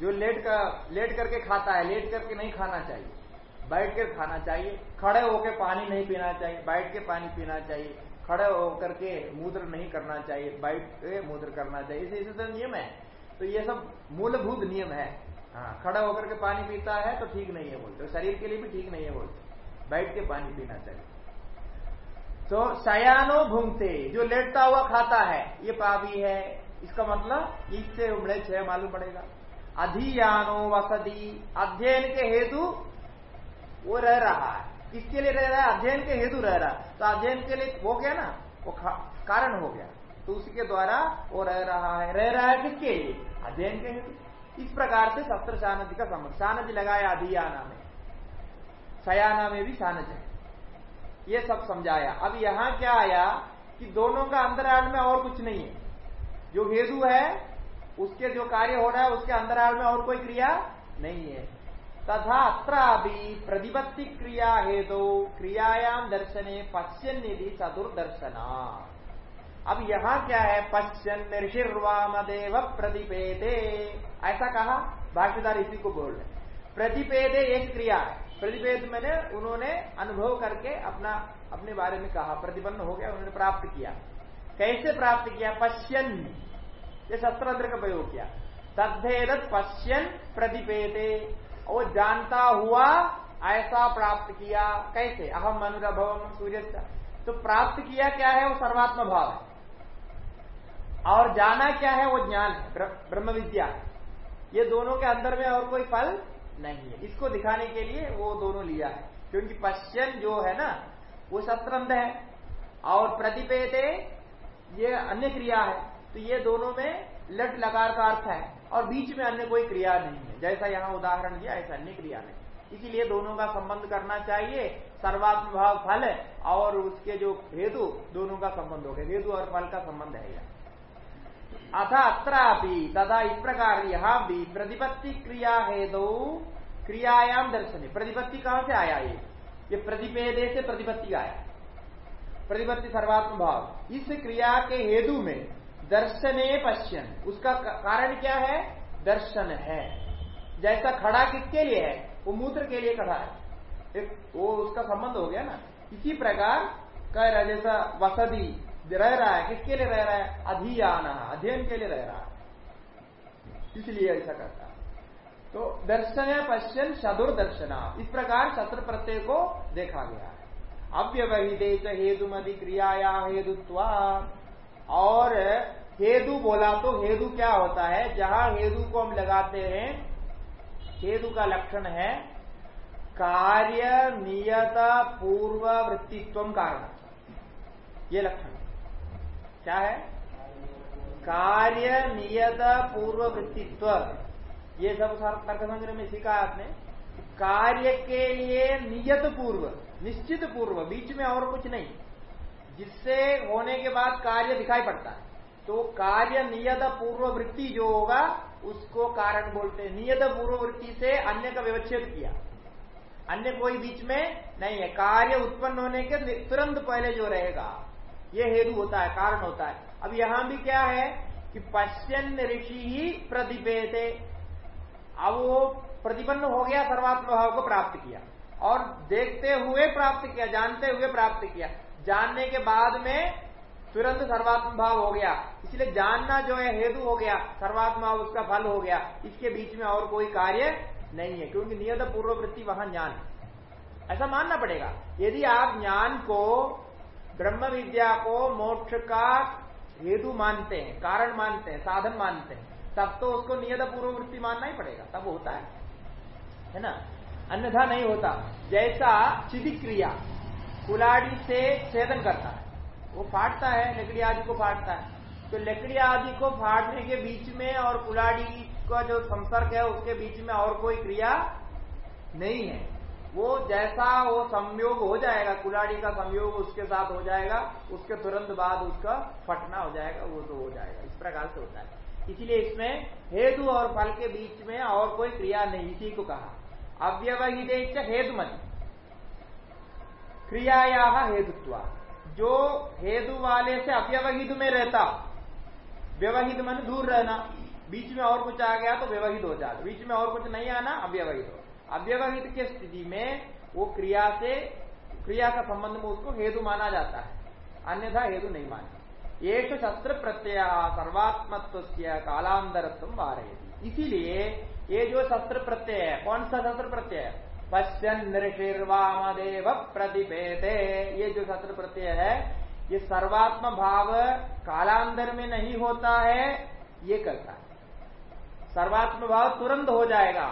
जो लेट कर लेट करके खाता है, लेट करके नहीं खाना चाहिए। बैठ कर खाना चाहिए। खड़े होकर पानी नहीं पीना चाहिए। बैठ के पानी पीना चाहिए। खड़े होकर के मूत्र नहीं करना चाहिए। बैठ के मूत्र करना चाहिए। इसे इसे नियम है। तो ये सब मूलभूत नियम है। हाँ खड़ा होकर के पानी पीता है तो ठीक नहीं है बोलते। शरीर के लिए भी ठीक नहीं है बोलते। बैठ के पानी पीना चाहिए। तो शयानो भूंगते, जो लेटता हुआ खाता है, ये पापी है। इसका मतलब इससे उमड़े छह मालूम पड़ेगा। अधियानो वसदी अध्ययन के हेतु वो रह रहा है। किसके लिए रह रहा है? अध्ययन के हेतु रह रहा है। तो अध्ययन के लिए हो गया ना? वो कारण हो गया। तो उसी के द्वारा वो रह रहा है। रह रहा है किसके लिए? अध्ययन के हेतु। इस प्रकार से शस्त्र शानज का संबंध। शानज लगाया अधियाना में। सयाना में भी शानज है। ये सब समझाया। अब यहाँ क्या आया कि दोनों का अंतराल में और कुछ नहीं है। जो हेतु है, उसके जो कार्य हो रहा है, उसके अंतराल में और कोई क्रिया नहीं है। तथा अत्रापि प्रतिपत्ति क्रिया हेतु क्रियायाम दर्शने पश्यन निधि चतुर्दर्शना। अब यहाँ क्या है? पश्यन निर्षिर्वामदेव प्रतिपेदे। ऐसा कहा? भाष्यदार इसी को बोल रहे प्रतिपेदे एक क्रिया है। प्रतिपेद मैंने उन्होंने अनुभव करके अपना, अपने बारे में कहा। प्रतिपन्न हो गया, उन्होंने प्राप्त किया। कैसे प्राप्त किया? पश्यन। ये शस्त्र का प्रयोग किया। तद्भेद पश्यन प्रतिपेदे। वो जानता हुआ ऐसा प्राप्त किया। कैसे? अहम अनुरभव सूर्य तो प्राप्त किया क्या है? वो सर्वात्म भाव है। और जाना क्या है? वो ज्ञान है। ब्रह्म विद्या। ये दोनों के अंदर में और कोई फल नहीं है। इसको दिखाने के लिए वो दोनों लिया है। क्योंकि पश्चिम जो है ना, वो शस्त्रंध है। और प्रतिपेदे ये अन्य क्रिया है। तो ये दोनों में लट लकार का अर्थ है। और बीच में अन्य कोई क्रिया नहीं है। जैसा यहाँ उदाहरण दिया, ऐसा अन्य क्रिया नहीं। इसीलिए दोनों का संबंध करना चाहिए। सर्वात्म भाव फल और उसके जो हेतु, दोनों का संबंध हो गया। हेतु और फल का संबंध है यह। अथा अत्रापि, तथा इस प्रकार यहाँ भी प्रतिपत्ति क्रिया हेतु क्रियायाम दर्शन। प्रतिपत्ति कहाँ से आया ये? ये प्रतिपेदे से प्रतिपत्ति आया। प्रतिपत्ति सर्वात्म भाव इस क्रिया के हेतु में दर्शने पश्यन। उसका कारण क्या है? दर्शन है। जैसा खड़ा किसके लिए है? वो मूत्र के लिए खड़ा है। एक, वो उसका संबंध हो गया ना? इसी प्रकार कह रहा जैसा वसदी रह रहा है, किसके लिए रह रहा है? अधियान, अध्ययन के लिए रह रहा है। इसलिए ऐसा करता तो दर्शन पश्चिम शदुर दर्शना इस प्रकार शत्रु प्रत्यय को देखा गया है। अव्यवहित हेतु मदि क्रियाया हेतुत्वा। और हेदु बोला तो हेदु क्या होता है? जहाँ हेदु को हम लगाते हैं हेदु का लक्षण है कार्य नियत पूर्व वृत्तित्व कारण। ये लक्षण। क्या है? कार्य नियत पूर्व वृत्तित्व ये सब तर्क संग्रह में सीखा आपने। कार्य के लिए नियत पूर्व, निश्चित पूर्व, बीच में और कुछ नहीं। जिससे होने के बाद कार्य दिखाई पड़ता है। तो कार्य नियत पूर्व वृत्ति जो होगा, उसको कारण बोलते हैं। नियत पूर्व वृत्ति से अन्य का व्यवच्छेद किया। अन्य कोई बीच में नहीं है। कार्य उत्पन्न होने के तुरंत पहले जो रहेगा, ये हेतु होता है, कारण होता है। अब यहाँ भी क्या है कि पश्चिम ऋषि ही प्रतिपेते। अब वो प्रतिपन्न हो गया सर्वात्म भाव को प्राप्त किया। और देखते हुए प्राप्त किया, जानते हुए प्राप्त किया। जानने के बाद में तुरंत सर्वात्म भाव हो गया। इसलिए जानना जो है हेतु हो गया, सर्वात्म उसका फल हो गया। इसके बीच में और कोई कार्य नहीं है, क्योंकि नियत पूर्ववृत्ति वहाँ ज्ञान ऐसा मानना पड़ेगा। यदि आप ज्ञान को ब्रह्म विद्या को मोक्ष का हेतु मानते हैं, कारण मानते हैं, साधन मानते हैं, तब तो उसको नियत पूर्ववृत्ति मानना ही पड़ेगा। तब होता है। है ना? अन्यथा नहीं होता। जैसा चिदी क्रिया कुलाड़ी से छेदन करता है। वो फाटता है, लकड़ी आदि को फाटता है। तो लकड़ी आदि को फाटने के बीच में और कुलाड़ी का जो संपर्क है, उसके बीच में और कोई क्रिया नहीं है। वो जैसा वो संयोग हो जाएगा, कुलाड़ी का संयोग उसके साथ हो जाएगा, उसके तुरंत बाद उसका फटना हो जाएगा, वो तो हो जाएगा। इस प्रकार से होता है। इसलिए इसमें हेतु और फल के बीच में और कोई क्रिया नहीं, इसी को कहा। अव्यवहित हेतुमति। क्रियाया हेतुत्व। जो हेतु वाले से अव्यवहित में रहता, व्यवहित मन दूर रहना। बीच में और कुछ आ गया तो व्यवहित हो जाता। बीच में और कुछ नहीं आना, अव्यवहित हो। अव्यवहित के स्थिति में वो क्रिया से, क्रिया का संबंध में उसको हेतु माना जाता है। अन्यथा हेतु नहीं माना ये शस्त्र प्रत्यय सर्वात्मत्व कालांतरत्व वारयती। इसीलिए ये जो शस्त्र प्रत्यय है, कौन सा शस्त्र प्रत्यय है? पश्चन नृषिर्वामदेव प्रतिपेते। ये जो शस्त्र प्रत्यय है, ये सर्वात्म भाव कालांतर में नहीं होता है, ये करता है। सर्वात्म भाव तुरंत हो जाएगा।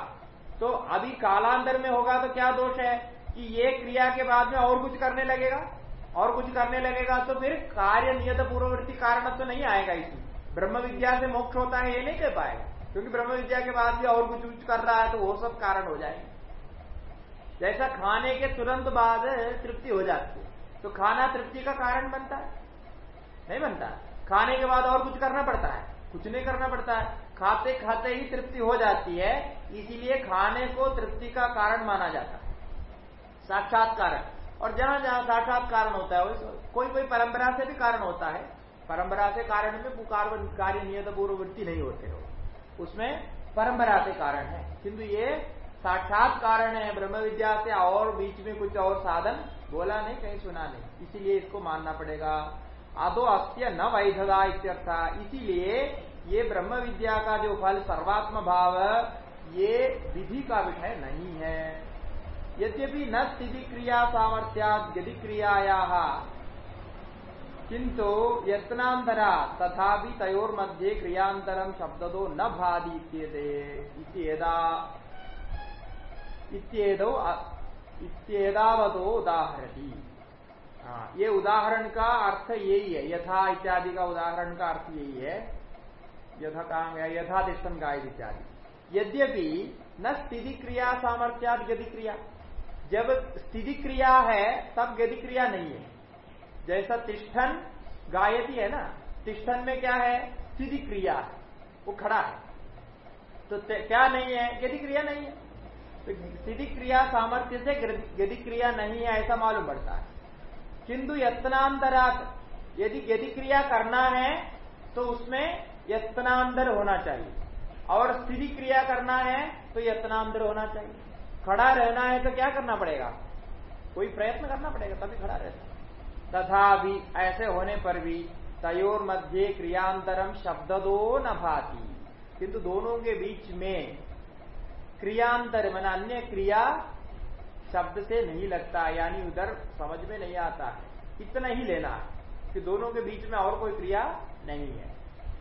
तो अभी कालांतर में होगा तो क्या दोष है कि ये क्रिया के बाद में और कुछ करने लगेगा? और कुछ करने लगेगा तो फिर कार्य नियत पूर्ववर्ती कारण तो नहीं आएगा इसमें। ब्रह्म विद्या से मोक्ष होता है, ये नहीं कह पाएगा। क्योंकि ब्रह्म विद्या के बाद भी और कुछ कुछ कर रहा है तो वो सब कारण हो जाएँगे। जैसा खाने के तुरंत बाद तृप्ति हो जाती है तो खाना तृप्ति का कारण बनता है। नहीं बनता? खाने के बाद और कुछ करना पड़ता है। कुछ नहीं करना पड़ता है। खाते खाते ही तृप्ति हो जाती है, इसीलिए खाने को तृप्ति का कारण माना जाता है। साक्षात कारण और जहाँ जहाँ साक्षात कारण होता है कोई कोई परंपरा से भी कारण होता है। परंपरा से कारण में पुकार कार्य, नियत, पूर्ववृत्ति नहीं होते हो। उसमें परंपरा से कारण है। किंतु ये साक्षात कारण है ब्रह्म विद्या से और बीच में कुछ और साधन बोला नहीं, कहीं सुना नहीं। इसीलिए इसको मानना पड़ेगा। आदो अस्त्य न वैधदा इत्यर्था। इसीलिए ये ब्रह्म विद्या का जो फल, सर्वात्म भाव, ये विधि का विषय नहीं है। यद्यपि न स्थिति क्रिया सामर्थ्या यदि क्रियाया किंतु यत्नांतरा तथा तयोर मध्य क्रियांतरम शब्दो न भादी इत्येदावतो उदाहरती। हाँ ये उदाहरण का अर्थ यही है, यथा इत्यादि का उदाहरण का अर्थ यही है, यथा कहा गया यथाधिष्ठन गाय इत्यादि। यद्यपि न स्थिति क्रिया सामर्थ्या गति क्रिया। जब स्थिति क्रिया है, तब गति क्रिया नहीं है। जैसा तिष्ठन गायती है ना, तिष्ठन में क्या है? स्थिति क्रिया है, वो खड़ा है। तो क्या नहीं है? गति क्रिया नहीं है। तो स्थिति क्रिया सामर्थ्य से गति क्रिया नहीं है, ऐसा मालूम पड़ता है। किंतु यत्नांतरात, यदि गति क्रिया करना है तो उसमें यत्नांतर होना चाहिए। और स्थिति क्रिया करना है तो यत्नांतर होना चाहिए। खड़ा रहना है तो क्या करना पड़ेगा? कोई प्रयत्न करना पड़ेगा, तभी खड़ा रहता तथा भी ऐसे होने पर भी तयोर मध्य क्रियांतरम शब्द दो न भाती। किंतु दोनों के बीच में क्रियांतर, मन अन्य क्रिया शब्द से नहीं लगता, यानी उधर समझ में नहीं आता है। इतना ही लेना कि दोनों के बीच में और कोई क्रिया नहीं है।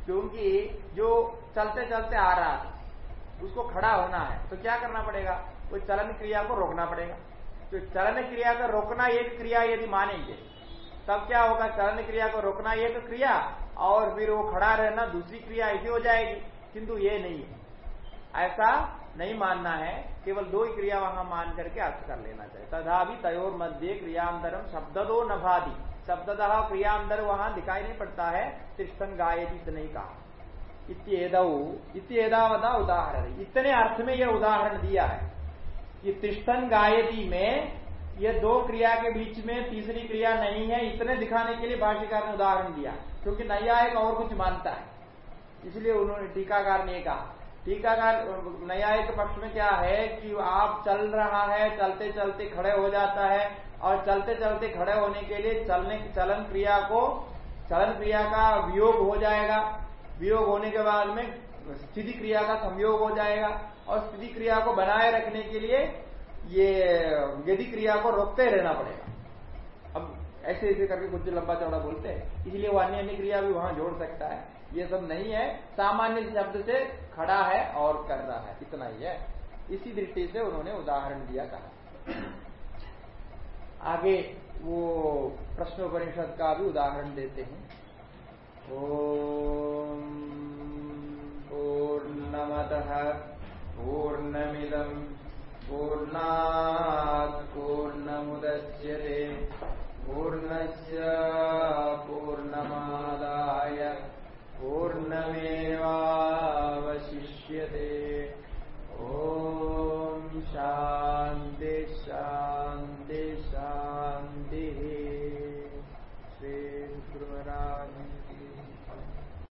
क्योंकि जो चलते चलते आ रहा है, उसको खड़ा होना है तो क्या करना पड़ेगा? वो चलन क्रिया को रोकना पड़ेगा। तो चलन क्रिया का रोकना एक क्रिया यदि मानेंगे, तब क्या होगा? चलन क्रिया को रोकना एक क्रिया, और फिर वो खड़ा रहना दूसरी क्रिया, ऐसी हो जाएगी। किंतु ये नहीं है। ऐसा नहीं मानना है, केवल दो ही क्रिया वहाँ मान करके अर्थ कर लेना चाहिए। तथा भी तयोर मध्य क्रियांतरम शब्द दो नभादी। शब्दतः क्रियांतर वहाँ दिखाई नहीं पड़ता है, तिष्ठन गायती नहीं कहा। इत्येदव इत्येदावदा उदाहरण इतने अर्थ में यह उदाहरण दिया है कि तिष्ठन गायती में ये दो क्रिया के बीच में तीसरी क्रिया नहीं है, इतने दिखाने के लिए भाष्यकार ने उदाहरण दिया, क्योंकि न्यायिक और कुछ मानता है। इसलिए उन्होंने टीकाकार ने कहा टीकाकार न्यायिक पक्ष में क्या है कि आप चल रहा है, चलते चलते खड़े हो जाता है और चलते चलते खड़े होने के लिए चलने, चलन क्रिया को, चलन क्रिया का वियोग हो जाएगा। वियोग होने के बाद में स्थिति क्रिया का संयोग हो जाएगा और स्थिति क्रिया को बनाए रखने के लिए ये यदि क्रिया को रोकते रहना पड़ेगा। अब ऐसे ऐसे करके कुछ लंबा चौड़ा बोलते हैं। इसलिए वो अन्य अन्य क्रिया भी वहाँ जोड़ सकता है। ये सब नहीं है। सामान्य शब्द से खड़ा है और कर रहा है। इतना ही है। इसी दृष्टि से उन्होंने उदाहरण दिया कहा। आगे वो प्रश्नोपनिषद का भी उदाहरण देते हैं। ओम पूर्णमद पूर्णमिदम पूर्णात् पूर्णमुदच्यते। पूर्णस्य पूर्णमादाय पूर्णमेवशिष्य ओ शांति शांति शांति श्री श्रीगुरुराजन्